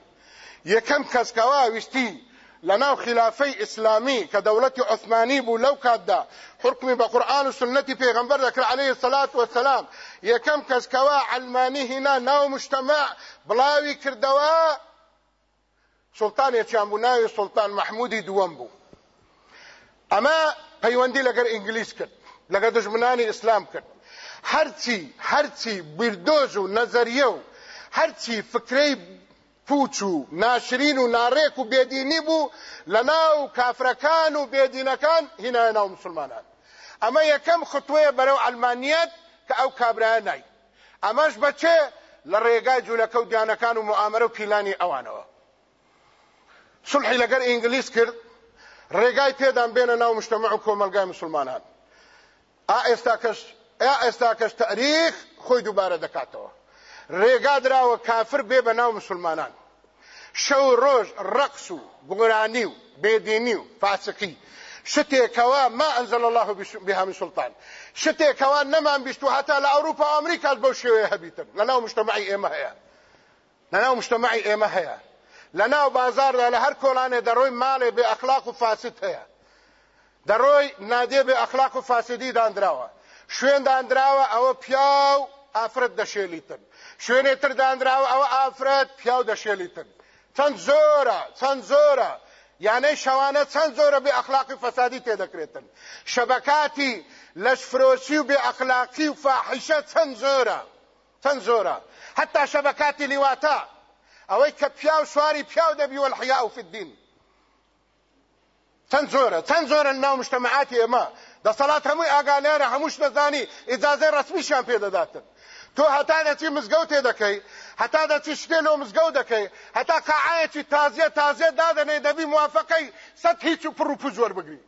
یەکەم کەسکەوا ویستی لەناو خلافەی ئیسلامی کە دەوڵەتی عثمانی بوو لەو کاتدا حکمی بە قورآن و سنەتی پێغەمبەر دەکرد عليه الصلاة والسلام. یەکەم کەسکەوا علمانی هینا ناو مجتمع بڵاوی کردەوە سڵتانێکیان بوو ناوی سڵتان مححمودی دووەم بوو ئەمە پەیوەندی لەگەر ئینگلیس کرد لەگە دژمنانی ئیسلام کرد. هەرچی هەرچی بیردۆژ و نەزەریە و هەرچی فکرەی پوچ و ناشرین و ناڕێک و بێدینی بوو لە ناو کافرەکان و بێدینەکان هینایە ناو مسلمانان. ئەمە یەکەم خطوەیە بەرەو ئەلمانیەت کە ئەو کابرایە نای. ئەمەش بەچێ لە ڕێگای جوولەکە و دیانەکان و معامەرە و پیلانی ئەوانەوە. سلحی لەگەر ئینگلیس کرد ڕێگای پێدان بێنە ناو مشتمع و کۆمەلگای مسلمانان. ئا ئێستا کەش ئا ئێستا کەش تاریخ خۆی دووبارە دەکاتەوە. ڕێگا دراوە کافر بێ بە ناو مسلمانان. شەو ڕۆژ ڕقس و گۆرانی و بێدینی و فاسقی. شتێکەوە ما ئەنزل الله بها من سلطان. شتێکەوە نەمان بیست و هەتا لە ئەوروپا و ئەمریکا بەو شێوەیە هەبیتن لەناو مجتمعی ئێمە هەیە. لەناو مجتمعی ئێمە هەیە. لەناو بازاردا لە هەر کۆلانێ دەڕۆی ماڵێ بێ ئەخلاق و فاسد هەیە. دەڕۆی نادێ بێ ئەخلاق و فاسدی دانراوە شوێن دانراوە ئەوە پیاو ئافرەت دەشێلیتن. شوێنێ تر دانراوە ئەوە ئافرەت پیاو دەشێلیتن. چەند زۆرە چەند زۆرە. یانەی شەوانە چەند زۆرە بێ ئەخلاقی فەسادی تێدەکرێتن. شەبەکاتی لەشفرۆشی و بێ ئەخلاقی و فاحیشە چەند زۆرە. چەند زۆرە. حتا شەبەکاتی لیواتە ئەوەی کە پیاو سواری پیاو دەبی والحیا و فدین چەند زۆرە چەند زۆرە ناو مجتمعاتی ئێمە. دەسەڵات هەمووی ئاگالێرە هەمووش دەزانی ئیجازەی ڕسمیشیان پێدەداتن تۆ هەتا دەچی مزگەوتێ دەکەی هەتا دەچی شتێ لەو مزگەوت دەکەی هەتا قاعەیەکی تازیە تازیە دادەنێ دەبی موافقەی سەد هیچ و پڕ و پوز وەربگری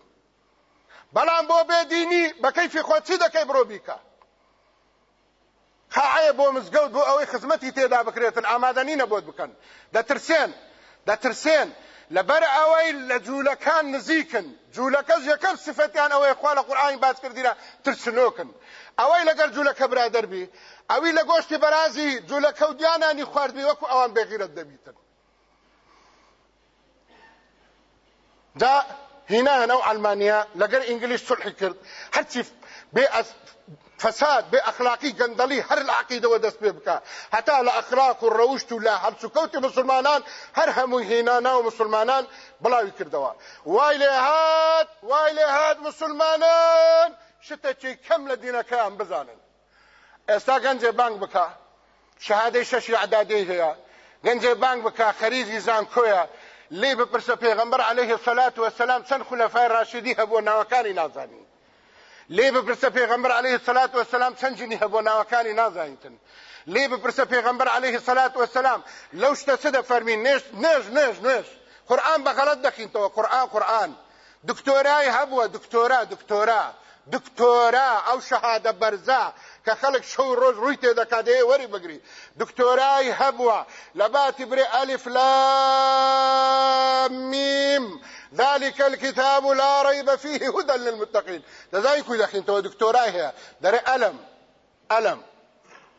بەڵام بۆ بێدینی بە کەیفی خۆ چی دەکەی بڕۆ بیکە؟ قاعەیە بۆ مزگەوت بۆ ئەوەی خزمەتی تێدا بکرێتن ئامادەنی نەبۆت بکەن. دەترسێن دەترسێن. لەبەر ئەوەی لە جوولەکان نزیکن جوولەکەش یەکەم سفەتیان ئەوەی خوا لە قورئانی باس کردیرە ترسنۆکن ئەوەی لەگەر جوولەکە برادەربی ئەوی لە گۆشتی بەرازی جوولەکە و دیانانی خواردبی وەکو ئەوان بێغیرەت دەبیتن دا هینا نەو ئەلمانیا لەگەر ئینگلیس سڵحی کرد. هەرچی بێ فساد گەندەڵی هەر لە عقیدەوە دەست پێ بکە هەتا لە ئەخلاق و ڕەوشت و لە هەرچوکەوتی مسلمانان هەر هەموو هێنانا و مسلمانان بڵاوی کردەوە وای هات وای لێ هات مسلمانان شتێکی کەم لە دینەکەیان بزانن. ئێستا گەنجێ بانگ بکە شهادەی شەشی عدادەی هەیە گەنجێ بانگ بکە خەریزی زانکۆیە لێ بپرسە پێغەمبەر عەلەیهی سەلات وەسەلام چەند خولەفای ڕاشیدی هەبووە ناوەکانی نازانی لێ بپرسە پێغەمبەر عەلەیهی سەلات وەسەلام چەند جنی هەبووە ناوەکانی نازانیتن لێ بپرسە پێغەمبەر عەلەیهی سەلات وەسەلام لەو شتە چ دەفەرمین نێژ نێژ نێژ نێژ قورئان بە غەڵەت دەخینتەوە قورئان قورئان دکتۆرای هەبووە دکتۆرا دکتۆرا دکتۆرا ئەو شەهادە بەرزە کە خەڵک شەو ڕۆژ ڕووی تێدەکاتەیە وەری بگری. دکتۆرای هەبووە لە باتی لام میم. ذلك الكتاب لا ريب فيه هدى للمتقين. دەزای کوی دەخینتەوە دکتۆرای هەیە دەرێ ئەلم ئەلم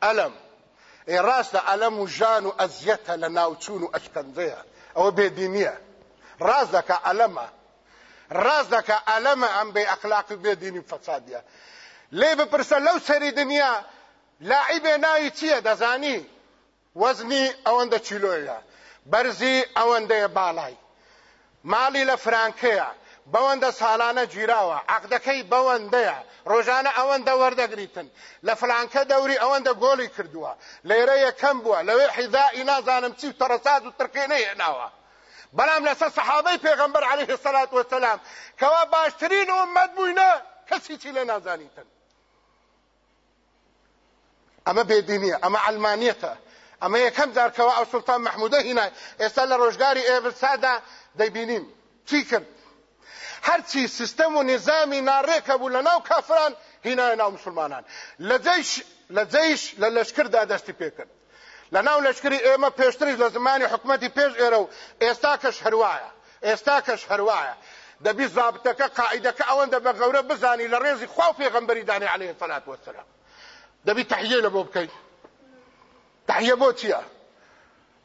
ئەلم ئێ ڕاستە ئەلەم و ژان و ئەزیەتە لە ناوچوون و ئەشکەنجەیە ئەوە بێدینیە ڕاز دەکە ئەلەمە ڕاز دەکە ئەلەمە ئەم بێ ئەخلاقی بێدینی فەسادیە لێ بپرسە لەو سەری دنیا لاعیبێ ناوی چییە دەزانی وەزنی ئەوەندە چیلۆیە بەرزی ئەوەندەیە باڵای ماڵی لە فرانکەیە. بەوەندە ساڵانە گیراوە عقدەکەی بەوەندەیە. ڕۆژانە ئەوەندە وەردەگریتن. لە فلانکە دەوری ئەوەندە گۆڵی کردووە. لێرە یەکەم بووە. لەوێ حیدائی نازانم چی تەڕەساد و ترکێنەی هێناوە بەڵام لەسەر سەحابەی پێغەمبەر عەلەیهی السەلات وەسەلام کەوا باشترین ئومەت بووینە کەسی چی لێ نازانیتن. ئەمە بێدینیە. ئەمە علمانیەتە ئەمە یەکەم جارکەوە ئەو سلتان مححمودە هینای. ئێستا لە ڕۆژگاری ئێبرسادا دەیبینیم. چی کرد؟ هەرچی سیستەم و نظامی ناڕێکە بوو لە ناو کافران هینایە ناو مسلمانان. لە جەیش لە جەیش لە لەشکردا دەستی پێکرد لە ناو لەشکری ئێمە پێشتریش لە زمانی حکوومەتی پێش ئێرە و ئێستا کەش هەروایە. ئێستا کەش هەروایە. دەبی زابتەکە قاعدەکە ئەوەندە بە گەورە بزانی لە ڕێزی خوا و پێغەمبەری دانی عليه سەلات وەسەلام. دەبی تەحیە لە بۆ بکەیت تەحیە بۆ چییە؟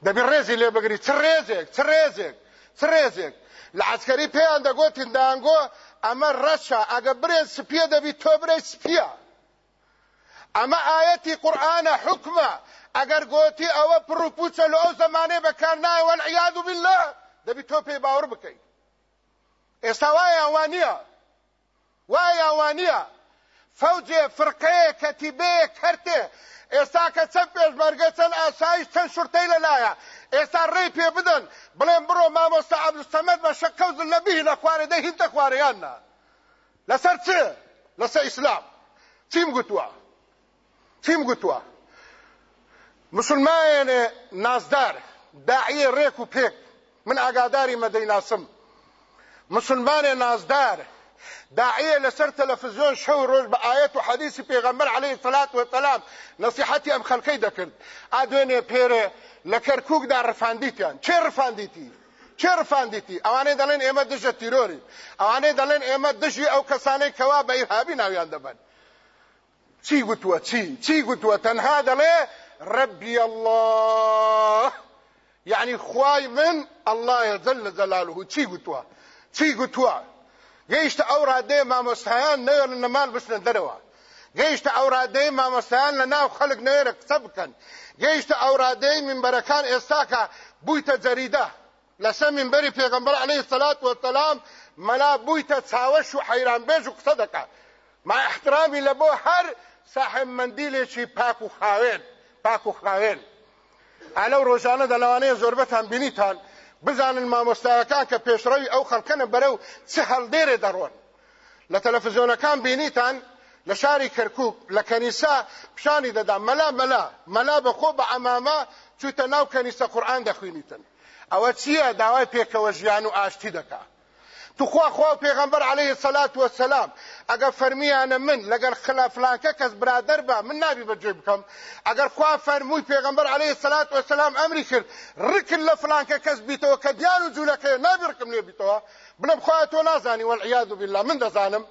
دەبی ڕێزی لێ بگری. چ ڕێزێک؟ چ ڕێزێک؟ چ ڕێزێک؟ لە عسکەری پێیان دەگوتین دانگۆ ئەمە ڕەشە. ئەگە برێن سپیە دەبی تۆ برێ سپیە. ئەمە ئاەتی قورآانە حکمە. ئەگەر گوتی ئەوە پڕوپوچە لە ئەو زمانێ بەکار نایوە عیاد و بالله. دەبی تۆ پێی باوەڕ بکەیت ئێستا وایە ئەوانیە وایە ئەوانیە فەوجێ فرقەیە کەتیبەیە کەرتێ ئێستا کە چەند پێشمەرگە چەند ئاسایش چەند شورتەی لەلایە ئێستا ڕێی پێ بدەن بڵێن بڕۆ مامۆستا عەبدولسەمەد بە شەکەوز لە بیهی لە خوارێدە هینتە خوارەیاننا لەسەر چ لەسەر ئیسلام چیم گوتووە چیم گوتووە مسلمانێ نازدار داعیە ڕێک و پێک من ئاگاداری مەدەی ناسم مسلمانێ نازدار. داعیه لسر تلفزیون شو روز با آیت و حدیث علیه الصلاة والسلام. نصیحتی أم خلقی دکرد ادوینه پیره لکرکوک دا رفاندیتیان چه رفاندیتی چه رفاندیتی اوانه دلین ایمه دجة تیروری اوانه دلین ایمه دجه أو کسانه کوا با ارهابی ناویان دبن. چی گوتوه چی چی گوتوه تنها دله ربي الله. يعني خواي من الله جل جلاله. چی گوتوه چی گوتوه گەیشتە ئەو ڕادەیە مامۆستایان نەوێ لە نەمال بچنە دەرەوە. گەیشتە ئەو ڕادەی مامۆستایان لە ناو خەڵک نەوێرە قسە بکەن. گەیشتە ئەو ڕادەی منبەرەکان ئێستاکە بوویتە جەریدە. لەسەر منبەری پێغەمبەر عەلەیهی سەلات وەسەلام مەلا بوویتە چاوەش و حەیرانبێژ و قسە دەکات مع احترامی لە بۆ هەر ساحب مندیلێکی پاک و خاوێن پاک و خاوێن. ئالەو ڕۆژانە دەلەوانەیە زۆربەتان بینیتان. بزانن مامۆستایەکان کە پێشڕەوی ئەو خەڵکەنە بەرەو چه هەڵدێرێ دەڕۆن. لە تەلەڤزیۆنەکان بینیتان لە شاری کەرکوب لە کەنیسا پیشانی دەدا مەلا مەلا مەلا بەخۆ بە ئەمامە چوتە ناو کەنیسە قورئان دەخوێنیتن ئەوە چییە؟ داوای پێکەوە ژیان و ئاشتی دەکات تخوا خوا پیغمبر علیه الصلاة والسلام. اگر فرمیانه من لگر خلاف لانکه کس برادر با من نابی بجوی بکم. اگر خوا فرموی پیغمبر علیه الصلاة والسلام امری کرد رکن لفلانکه کس بیتو که دیانو جولکه نابی رکم لی بیتو. بنم خوا تو نازانی والعیاذ بالله. من دزانم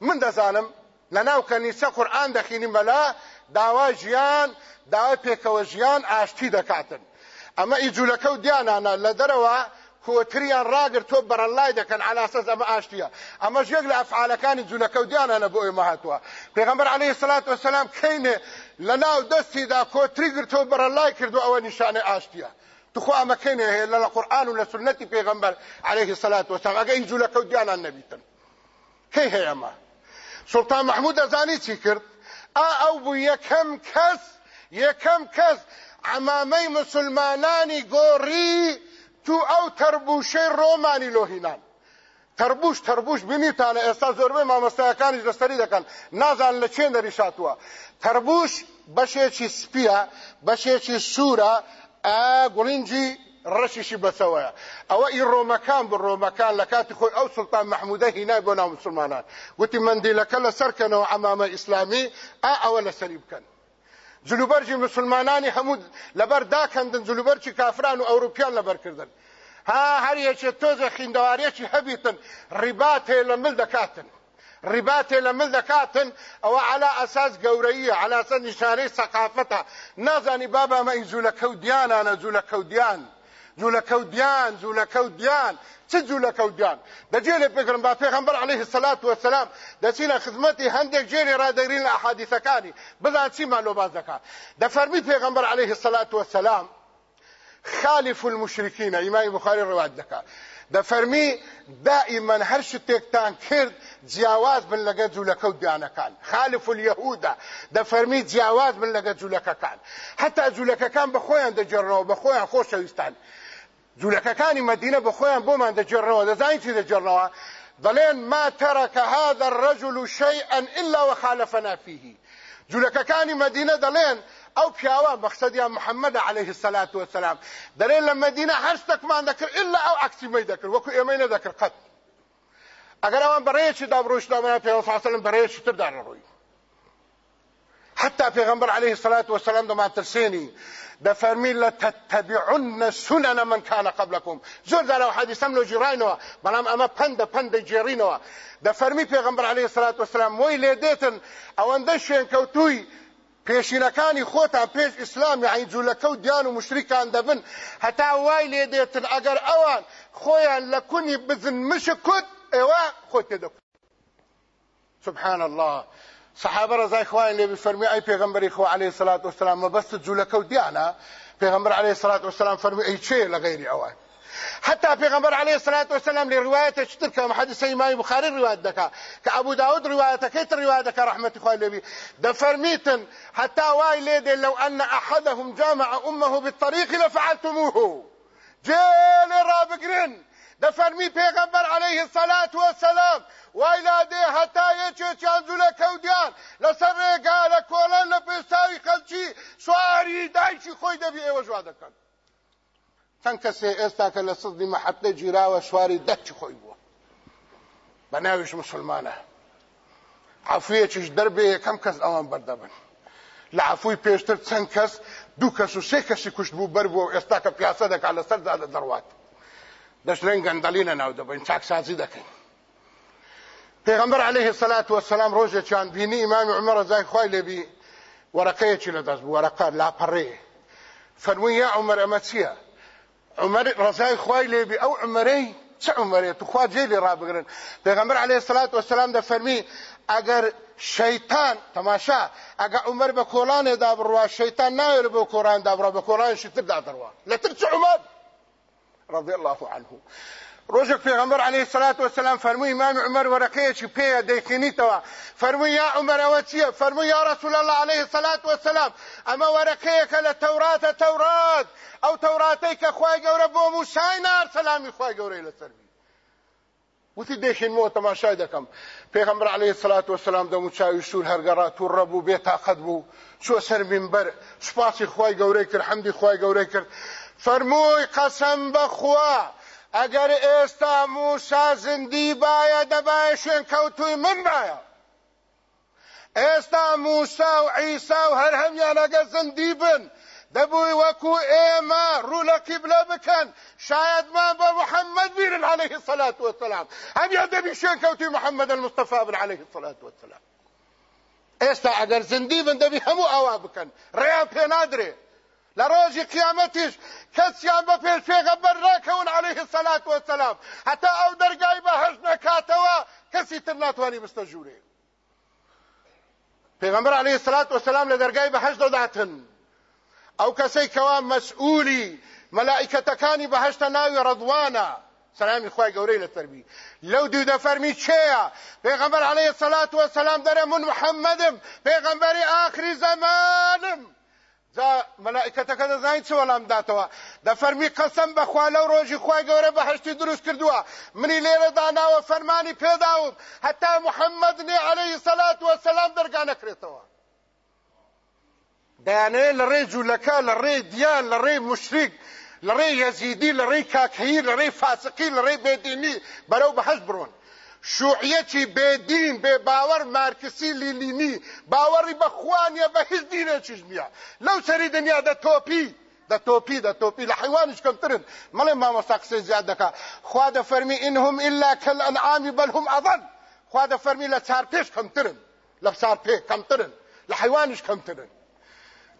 من دزانم. لناو کنیسه قرآن دخینی ملا داوا ژیان داوا پێکەوە ژیان ئاشتی دەکاتن ئەمە ئیجوولەکە و دیانانە لە دەرەوە کۆتریان ڕاگر تۆ بەرەلای دەکەن علاسەز ئەمە ئاشتیە ئەمە ژێک لە ئەفعالەکانی جوولەکە و دیانانە بۆ ئێمە هاتووە پێغەمبەر عەلەیهی سەلات وەسەلام کەینێ لە ناو دەستیدا کۆتری گرتۆ بەرەلای کردو ئەوە نیشانەی ئاشتیە تخوا ئەمە کەینێ هەیە لە قورئان و لە سنەتی پێغەمبەر عەلەیهی سەلات وەسەلام ئەگە هیچ جوولەکە و دیانان نەبیتن کەی هەیە ئەمە سوڵتان محمود دەزانی چی کرد؟ ئا ئەو بوو یەکەم کەس یەکەم کەس عمامەی مسلمانانی گۆڕی تو ئەو تەربوشەی ڕۆمانی لۆهینان. تەربوش تەربوش بینیتانە ئێستا زۆربەی مامۆستایەکانیش دەستەری دەکەن. نازان لە چێن دەریشاتووە تەربوش بەشێکی سپیە بەشێکی سوورە گوڵینجی ڕەشیشی بەسەوەیە. ئەوە ئی ڕۆمەکان بە ڕۆمەکان لە کاتی خۆی ئەو سڵتان مححمودە هینای بۆ ناو مسلمانان. وتی مندیلەکە لەسەرکەنەوە ئەمامە ئیسلامی ئا ئەوە لەسەری بکەن. جلوبەرجی مسلمانانی هەموو لەبەر داکەندن جلوبەرچی کافران و ئەوروپیان لەبەرکردن ها هەر یەکێ تۆزە خیندەواریەکی هەبیتن ڕیباتێ لە مل دەکاتن. ڕیباتێ لە مل دەکاتن ئەوە علا ئەساس گەورەیە علاسە نیشانەی سەقافەتە. نازانی بابا مە ئین جوولەکە و و دیان چ دیان دەجێ لێ پێگرم با پێغەمبەر عەلەیهی سەلات وەسەلام دەچی لە خزمەتی هەندێک جێری ڕادەگرین لە ئەحادیثەکانی بزان چیمان لۆباز دەکات دەفەرمی پێغەمبەر عەلەیهی سەلات وەسەلام خالف المشركين امام بخاري روایت دکا د فرمی دائما هر شتێکتان کرد جیاواز بن لەگە جوولەکە و دیانەکان خالف اليهودا د فرمی جیاواز بن لەگە جوولەکەکان حتا جوولەکەکان بە خۆیان دەجێڕنەوە بە خۆیان خۆشەویستان جوولەکەکانی مدینە بە بۆمان دەجێڕنەوە دەزانین چی دەجێڕنەوە؟ دەڵێن ما ترك هذا الرجل شيئا إلا وخالفنا فيه. جولەکەکانی مدینە دەڵێن ئەو پیاوە مەقصدیان محەممەد عليه الصلاة والسلام. دەڵێن لە مدینە هەر شتێکمان دەکرد إلا ئەو عکسیمەی دەکرد وەکو ئێمەی نەدەکرد قەت. ئەگەر ئەوان بەڕێیەکی دابڕۆشتامە پێ ساسەلم بەڕێیەکی تردا ڕۆی حتى پیغمبر عليه الصلاة والسلام دمان ترسيني ده فرمي لتتبعن سنن من كان قبلكم زور ده لو حديثم لو جيرينوا بلام اما پند پند جيرينوا ده فرمي پیغمبر عليه الصلاة والسلام وي ليديتن أو اندشين كوتوي پێشینەکانی خۆتان پێش ئیسلام یعنی جوولەکە و دیان و مشریکان دەبن هەتا وای ئەگەر ئەوان خۆیان لە کونی بزن مشە کوت ئێوە خۆت سبحان الله. صحابة رضای خوای لێ بفرمی ئەی پێغمبەری خۆ عليه الصلاة والسلام مەبەست جوولەکە و دیانە پێغمبەر عليه الصلاة والسلام فرمی ئەی چێ لە ئەوان حتى پیغمبر عليه الصلاة والسلام لرواية شتر كما حديث إمام بخاري رواية دكا. كأبو داود رواية كيت رواية دكا رحمة الله لبي دفرميتن حتى واي ليدي لو أن أحدهم جامع أمه بالطريق لفعلتموه. جيل رابقرن دفرمي پیغمبر عليه الصلاة والسلام. وایلادێ هەتا یەکێکیان دوو لە کەوتیان. لەسەر ڕێگا لە کۆڵەن لە پێستاوی خەلکی سواری دایکی خۆی دەبی ئێوە جوا دەکەن. چەند کەسێ ئێستا کە لە سزدی مەحەتە گیراوە سواری دەچی خۆی بووە. بە ناویش مسلمانە. عفویەکیش دەربێ یەکەم کەس ئەوان بەردەبن. لە عفوی پێشتر چەند کەس دوو کەس و سێ کەسی کوشت بوو بەر بووە ئێستا کە پیاسە دەکات لەسەر زادە دەڕوات. دەشرێن گەندەلینە ناو دەبین چاکسازی دەکەین پێغمبەر عليه الصلاة والسلام ڕۆژێکیان بینی ئیمامی عمر ڕزای خوای لێبی وەرەقەیەکی لەدەست بوو وەرەقە لاپەڕێ فەرمووی یا عمر چییە عمر ڕزای خوای لێبی ئەو عمرەی چه عمرێت توخوا جێلی ڕابگرن پێغمبەر عليه الصلاة والسلام دەفەرمی ئەگەر شەیتان تەماشا ئەگە عمر بە کۆڵانێدا بڕوا شەیتان ناوێت بۆ کۆڕاندا بڕوا بە کۆڕانشی تردا دەڕوا لەتر چ عمر؟ رضي الله عنه. ڕۆژێک پێغمبەر عليه الصلاة والسلام فەرمووی امام عمر وەرەقەیەکی پێیە دەیخینیتەوە فەرمووی یا عمر چییە؟ فەرمووی یا رسول الله عليه الصلاة والسلام ئەمە وەرەقەیەکە لە تەوراتە تەورات. ئەو تەوراتەی کە خوای گەورە بۆ موسای نار سەلامی خوای گەورەی لەسەر بی. وتی دێشینمەوە تەماشای دەکەم. پێغمبەر عليه الصلاة والسلام دەمو چاوی سوور هەرگەڕا تووڕە بوو بێتاقەت بوو. چوە سەر منبەر سوپاسی خوای گەورەی کرد حەمدی خوای گەورەی کرد. فەرمووی ئەگەر ئێستا موسا زندی باە دەبایە شوێن کەوتوی من باە ئێستا موسا و عیسا و هەر هەمیان ئەگە زندی بن دەبووی وەکو ئێمە ڕوو لە قیبلە بکەن شایدمان بە محەممەد بیرن عليه الصلاة والسلام. هەمیان دەبی شوێن کەوتی محەممەد المصطفى بن عليه الصلاة والسلام. ئێستا ئەگەر زندی بن دەبی هەموو ئاوا بکەن ڕێیان پێ نادرێت لە ڕۆژی قیامەتیش کەسیان بە پێش پێغەمبەر ڕاکەون عليه الصلاة والسلام هەتا ئەو دەرگای بەهەشت نەکاتەوە کەسی تر ناتوانانی بستە ژوورێ. پێغەمبەر عليه الصلاة والسلام لە دەرگای بەهەشت دەداتن. ئەو کەسەی کەوا مەسئولی مەلائکەتەکانی بەهەشتە ناوی ڕەضوانە. سلامی خوای گەورەی لە تەربی لەو دوو دەفەرمی چێە؟ پێغەمبەر عليه الصلاة والسلام دەرە من محەممەدم. پێغەمبەری ئاخری زەمانم. جا مەلائکەتەکە دەزانین چ وەڵام داتەوە. دەفەرمی قەسەم بەخوا لەو ڕۆژی خوای گەورە بەهشتی دروست کردووە. منی لێرە داناوە فەرمانی پێداوم. هەتا محەممەد نێ عەلەیهی سەلات وەسەلام دەرگا نەکرێتەوە. دەیانەیە لە ڕێ جوولەکە لە ڕێ دیان لە ڕێ مشریک لە ڕێ یەزیدی لە ڕێ کاکهیر لە ڕێ فاسقی لە ڕێ بێدینی بەرەو بەهەشت بڕۆن. شوعیەکی بێدین بێ باوەڕ مارکسی لیلینی. باوەڕی بەخوانیە بە هیچ دینێکیش نییە لەو سەری دنیا دە تۆپی دە تۆپی دە تۆپی لە حیوانش کەمترن مەڵێ مامۆستا قسەی زیاد دەکا خوا دەفەرمی ئینهم ئیلا کەلئەنعامی بەل هم ئەضەل خوا دەفەرمی لە چار پێش کەمترن لە چار پێ کەمترن لە حیوانش کەمترن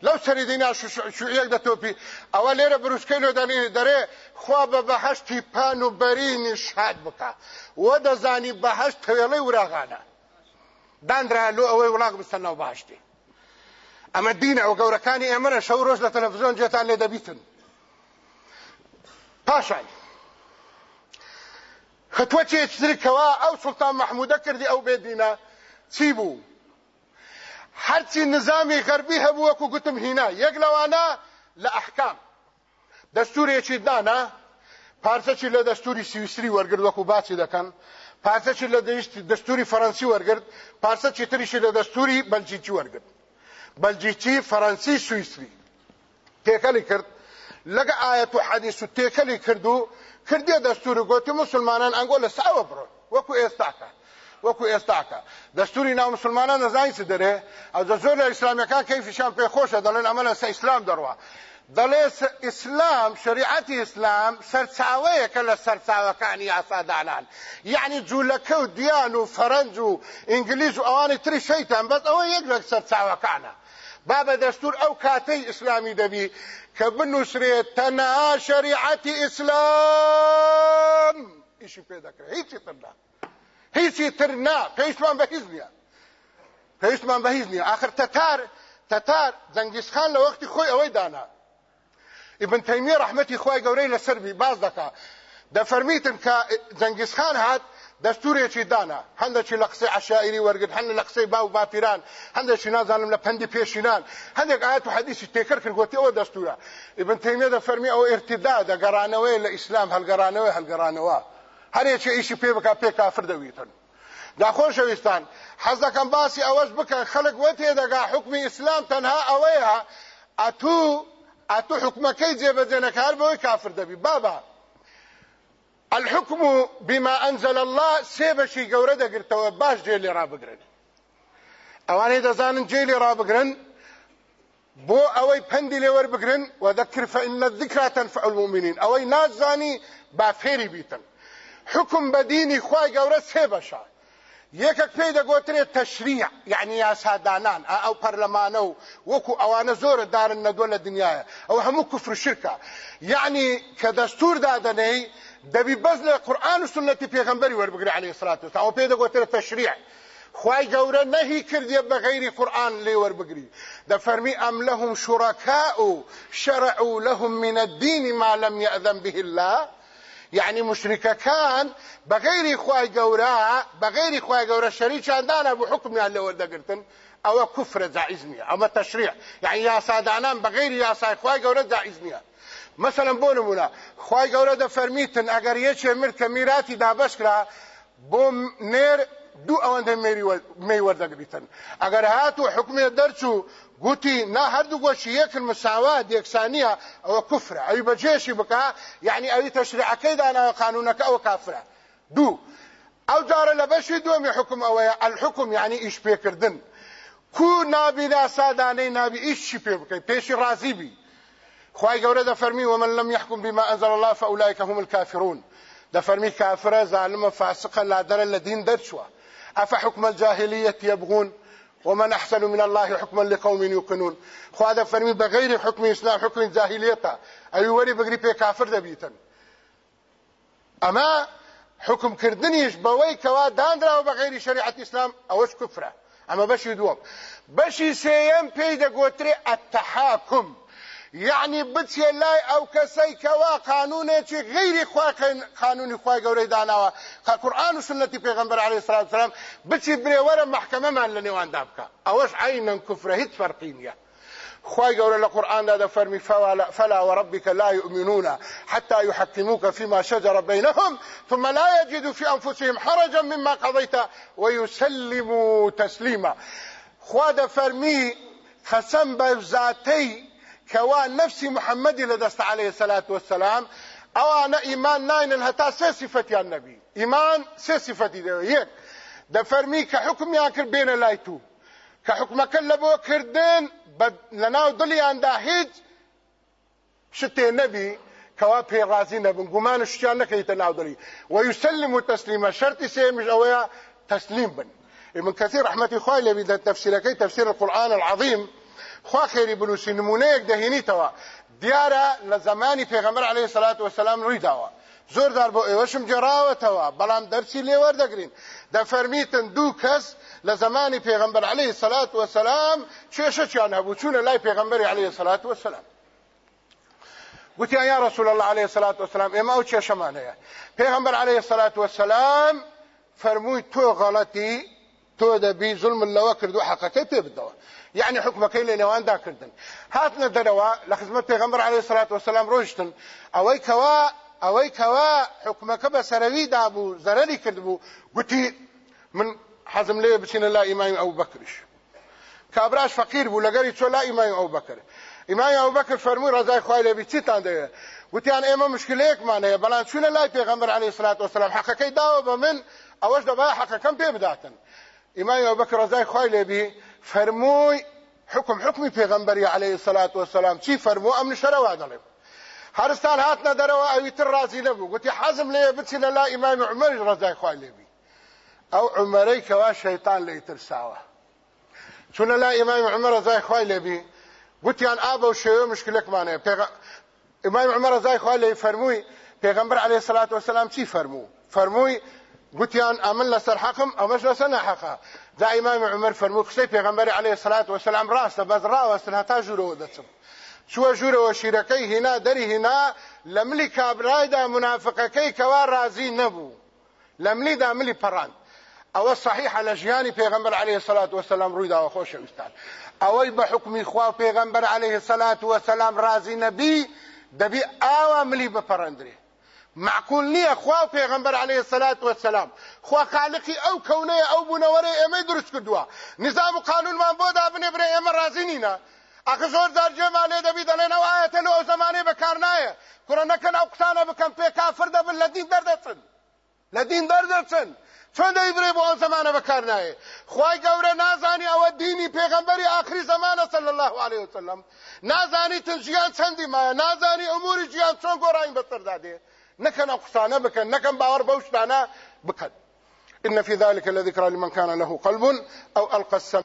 لەو سەری دینا شوعیەک دەتۆپی. ئەوە لێرە بروشکەی لۆ دەنی دەرێ خوا بە بەهەشتی پان و بەرینی شاد بکە. وە دەزانی بەهەشت تەوێڵەی وراغانە. دانرا لۆ ئەوەی وڵاق بستە ناو باشتی ئەمە دینە ئەو گەورەکانی ئێمەە شەو ڕۆژ لە تەلەڤزیۆن جێتان لێ دەبیتن. پاشان خەتوە چێترکەوە ئەو سوڵتان مەحموودە کردی ئەو بێدینە. چی بوو؟ هەرچی نظامی غەربی هەبوو وەکو گوتم هینا. یەک لەوانە لە ئەحکام. دەستورێکی دانا پارچەکی لە دەستوری سویسری وەرگرت وەکو باچی دەکەن پارچەکی لە دەستوری فەڕەنسی وەرگرت پارچەکی تریشی لە دەستوری بەلجیکی وەرگرت. بەلجیکی فەڕەنسی سوئیسری تێکەلی کرد. لەگە ئاەت و حەدیث و تێکەلی کرد و کردێ دەستوری گوتی مسلمانان ئەنگۆ لە ساوە بڕۆن. وەکو ئێستاکە وەکو ئێستاکە. دەستوری ناو مسلمانان دەزانی چ دەرێ؟ ئەو دە زۆر لە ئیسلامیەکان کەیفیشان پێخۆشە دەڵێن ئەمە لە سە ئیسلام دەڕوە دەڵێ ئیسلام شریعەتی ئیسلام سەرچاوەیەکە لە سەرچاوەکانی یاسادانان یعنی جوولەکە و دیان و فەرەنج و ئینگلیز و ئەوانی تری شەیتان بەس ئەوە یەک لە سەرچاوەکانە. با بە دەستور ئەو کاتەی ئیسلامی دەبی کە بنووسرێت تەنها شریعەتی ئیسلام. ئیشی پێ نا پێویستمان بە هیچ نییە. پێویستمان بە هیچ نییە. آخر تەتار تەتار جەنگیزخان لە وەختی خۆی ئەوەی دانا. ابن تەیمیە ڕەحمەتی خۆی گەورەی لەسەر بی باز دەکا. دەفەرمیتن کە جەنگیزخان هات دەستورێکی دانا. هەندێکی لە قسەی عشائری وەرگرت هەند لە قسەی باو باپیران هەندێکی نازانم لە پەندی پێشینان. هەندێک ئاەت و حەدیثی تێکر کرد گوتی ئەوە دەستورە. ابن تەیمیە دەفەرمی ئەوە ارتدا دەگەڕانەوەی لە ئیسلام هەلگەڕانەوەی هەلگەڕانەوە. هەرێکی ئیشی پێ بک پێ کافر دەویتن داخۆشەویستان حەز دەکەم باسی ئەوەش بکەن خەڵک وە تێدەگا حکمی ئیسلام تەنها ئەوەیە ئەتوو ئەتوو حکومەکەی جێبەجێنەکار بەوەی کافر دەبی بابا الحكم بما انزل الله سيبشي گەورە دەگرتەوە باش جێلی ڕابگرن ئەوانەی دەزانن جێلی ڕابگرن بۆ ئەوەی پەندی لێ وەربگرن وذكر فإن الذكرى تنفع المؤمنين ئەوەی نازانی با فێری بیتن. حکم بە دینی خوای گەورە سێ بەشە. یەکێک پێی دەگوترێت تەشریع یعنی یاسادانان ئەو پەرلەمانە و وەکو ئەوانە زۆرە دارن نەدۆ لە دنیاە. ئەو هەموو کوفر شرکە. یعنی کە دەستور دادنەی دەبی بەس لە قورآن و سنەتی پێغەمبەری وەربگری عەلەیهی سڵات وسلام ئەو پێی دەگوترێت تەشریع. خوای گەورە نەهی کردیە بە غەیری وەربگری. دەفەرمی ئەم لەهم شوڕەکاء شرعوا لهم من الدين ما لم يأذن به الله. يعني مشركەکان بەغیری خوای گەورە بەغیری خوای گەورە شەریکیاندانە بۆ حکمیان لە وەردەگرتن ئەوە کوفرە جائز نییە ئەمە تەشریع یعنی یاسادانان بەغیری یاسای خوای گەورە جائز نییە. مثلا بۆ نمونە خوای گەورە دەفەرمیتن ئەگەر یەکێ مرد کە میراتی دابەش کرا بۆ نێر دوو ئەوەندە مێی وەردەگریتن. ئەگەر هاتو حکومێ دەرچوو گوتی نا هەردوو گۆشی یەکن مساوات یەکسانیە ئەوە کوفرە ئەوی بەجێشی بکە یعنی ئەوی تەشریعەکەی داناوە قانونەکە ئەوە کافرە دوو ئەو جارە لە بەشی دومی حکم ئەوەیە الحکم یعنی ئیش پێکردن کو نابیدا سادانەی نابی ئیشی پێ بکەیت پێشی ڕازی بی خی گەورە دەفەرمی ومن لم يحكم بما أنزل الله فأولئك هم الكافرون. دەفەرمی کافرە زانمە فاسقە لادەرە لە دین دەرچووە أفحكم الجاهلية يبغون؟ ومن أحسن من الله حكما لقوم يوقنون. خواده فرمي بغير حكم إسلام حكم جاهلية. أي ولي بغري بي كافر دبيتن. أما حكم كردنيش بوي كوا داندرا بغير شريعة إسلام أوش كفرة. أما بشي دوم. بشي سيم بيدا قوتري التحاكم. یعنی بچێ لای ئەو کەسەی کەوا قانونێکی غیری قانونی خوای گەورەی داناوە قورآن و سنەتی پێغەمبەر عەلەیهی سڵات وسلام بچی برێوەرە محکەمەمان لە نێواندا بکە ئەوەش عینەن کوفرە هیچ فەرقی نییە خواي قول القرآن هذا فرمي فلا وربك لا يؤمنون حتى يحكموك فيما شجر بينهم ثم لا يجدوا في أنفسهم حرجا مما قضيت ويسلموا تسليما خوا فرمي خسم بذاتي کەوا نفسی محەممەدی لە دەست عليه سلات وسلام ئەوانە ئیمان ناینن هەتا سێ سیفەتیان نەبی ئیمان سێ سیفەتی دەوە یەک دەفەرمی کە حکمیان کرد بێنە لای تو کە حکومەکە لە بۆ کردن لە ناو دڵیاندا هیچ پێڕازی نەبن گومان شتیان نەکەیتە ناودڵی ويسلم تسليما شرطی سێمش ئەوەیە تسلیم بن. ابن كثير رحمة الله لبي تفسيركي تفسير القرآن العظيم. خوا خێری بنووسی نمونەیەک دەهێنیتەوە. دیارە لە زمانی پێغەمبەر عەلەیهی سەلات وەسەلام ڕووی داوە. زۆر دار بۆ ئێوەشم جێڕاوەتەوە بەڵام دەرچی لێ وەردەگرین دەفەرمیتن دوو کەس لە زمانی پێغەمبەر عەلەیهی سەلات وەسەلام کێشەچیان هەبوو؟ چوونە لای پێغەمبەری عەلەیهی سەلات وەسەلام گوتیان یا رسول الله عليه الصلاة والسلام ئێمە ئەو کێشەمان هەیە پێغەمبەر عليه الصلاة والسلام فەرمووی تۆ غەڵەتی تۆ دەبی زولم لەوە کردو حەقەکەی پێ بدەوە. يعني حکومەکەی لە نێواندا کردن هاتنە دەرەوە لە خزمەت عەلەیهی سەلات وسەلام ڕۆیشتن ئەوەی کەوا ئەوەی کەوا حکومەکە بە سەرەویدا بوو زەرەری کرد بوو گوتی من حەزم لێ بچینە لا ئیمامی ئەو بەکریش کە کابراش فقیر بوو لەگەری چۆ لا ئیمای ئەو بەکر ئیمای ئەو بەکر فەرمووی ڕزای خوای لێبی چیتان دەوێت وتیان ئێمە مشکلەیەکمان هەیە بەڵام چوونە لای پێغەمبەر عەلەیهی سڵات وسلام حەقەکەی داوە بە من ئەوەش دەبا حەقەکەم پێ بداتن. ئیمای ئەو بەکر ڕزای خوای لێبی فەرمووی حكم حكمي پیغمبري عليه الصلاة والسلام. چی فرمو؟ امن شروا دلم هرستان هاتنا دروا أو يتر رازي نبو. قلت حزم لي بتي لا امام عمر رضي خواه لبي أو عمري كوا شيطان لي ترساوه چون لا امام عمر رضي خواه لبي قلت آن ابا وشيو مشكلك پیغ... امام عمر خواه لبي فرموي پیغمبر عليه الصلاة والسلام چی فرمو؟ فرموي گوتیان ئەمن لەسەر حەقم ئەمەش لەسەر نەحەقا دا ئیمامی عمر فەرموو قسەی پێغەمبەری عەلەیهی سەلات وسەلام ڕاستە بەس ڕاوەستن هەتا ژوورەوە دەچم چووە ژوورەوە شیرەکەی هینا دەری هینا لە ملی کابرایدا منافقەکەی کەوا ڕازی نەبوو لە ملیدا ملی پەڕاند ئەوە صحیحە لە ژیانی پێغەمبەر عەلەیهی سەلات وسەلام ڕوویداوە خۆشەویستان ئەوەی بە حکمی خوا پێغەمبەر عەلەیهی سەلات وسەلام ڕازی نەبی دەبی ئاوا ملی بپەڕەندرێ معقول نییە. خوا پێغمبەر عليه الصلاة والسلام خوا خالقی ئەو کەونەیە ئەو بوونەوەرە ئێمەی دروست کردووە. نظام و قانونمان بۆ دابنێ برێ ئێمە رازی نینە. ئەخە زۆر جار جێمان لێ دەبی دەڵێنەوە ئاەتە لە ئەو زمانەی بەکار نایە کوڕە نەکەن ئەو قسانە بکەم پێ کافر دەبن لە دین دەردەچن. لە دین دەردەچن. چۆن دەیبرێ بۆ ئەو زمانە بەکار نایە خوای گەورە نازانی ئەوە دینی پێغەمبەری آخری زمانە صلی الله عليه وسلم. نازانی تن ژیان چەندی مایە؟ نازانی ئەموری ژیان چۆن گۆڕاین بەسەردادێ نكن قصانا بكن نكن باور بوشتانا بكن. إن في ذلك لذكرى لمن كان له قلب أو ألقى السمع.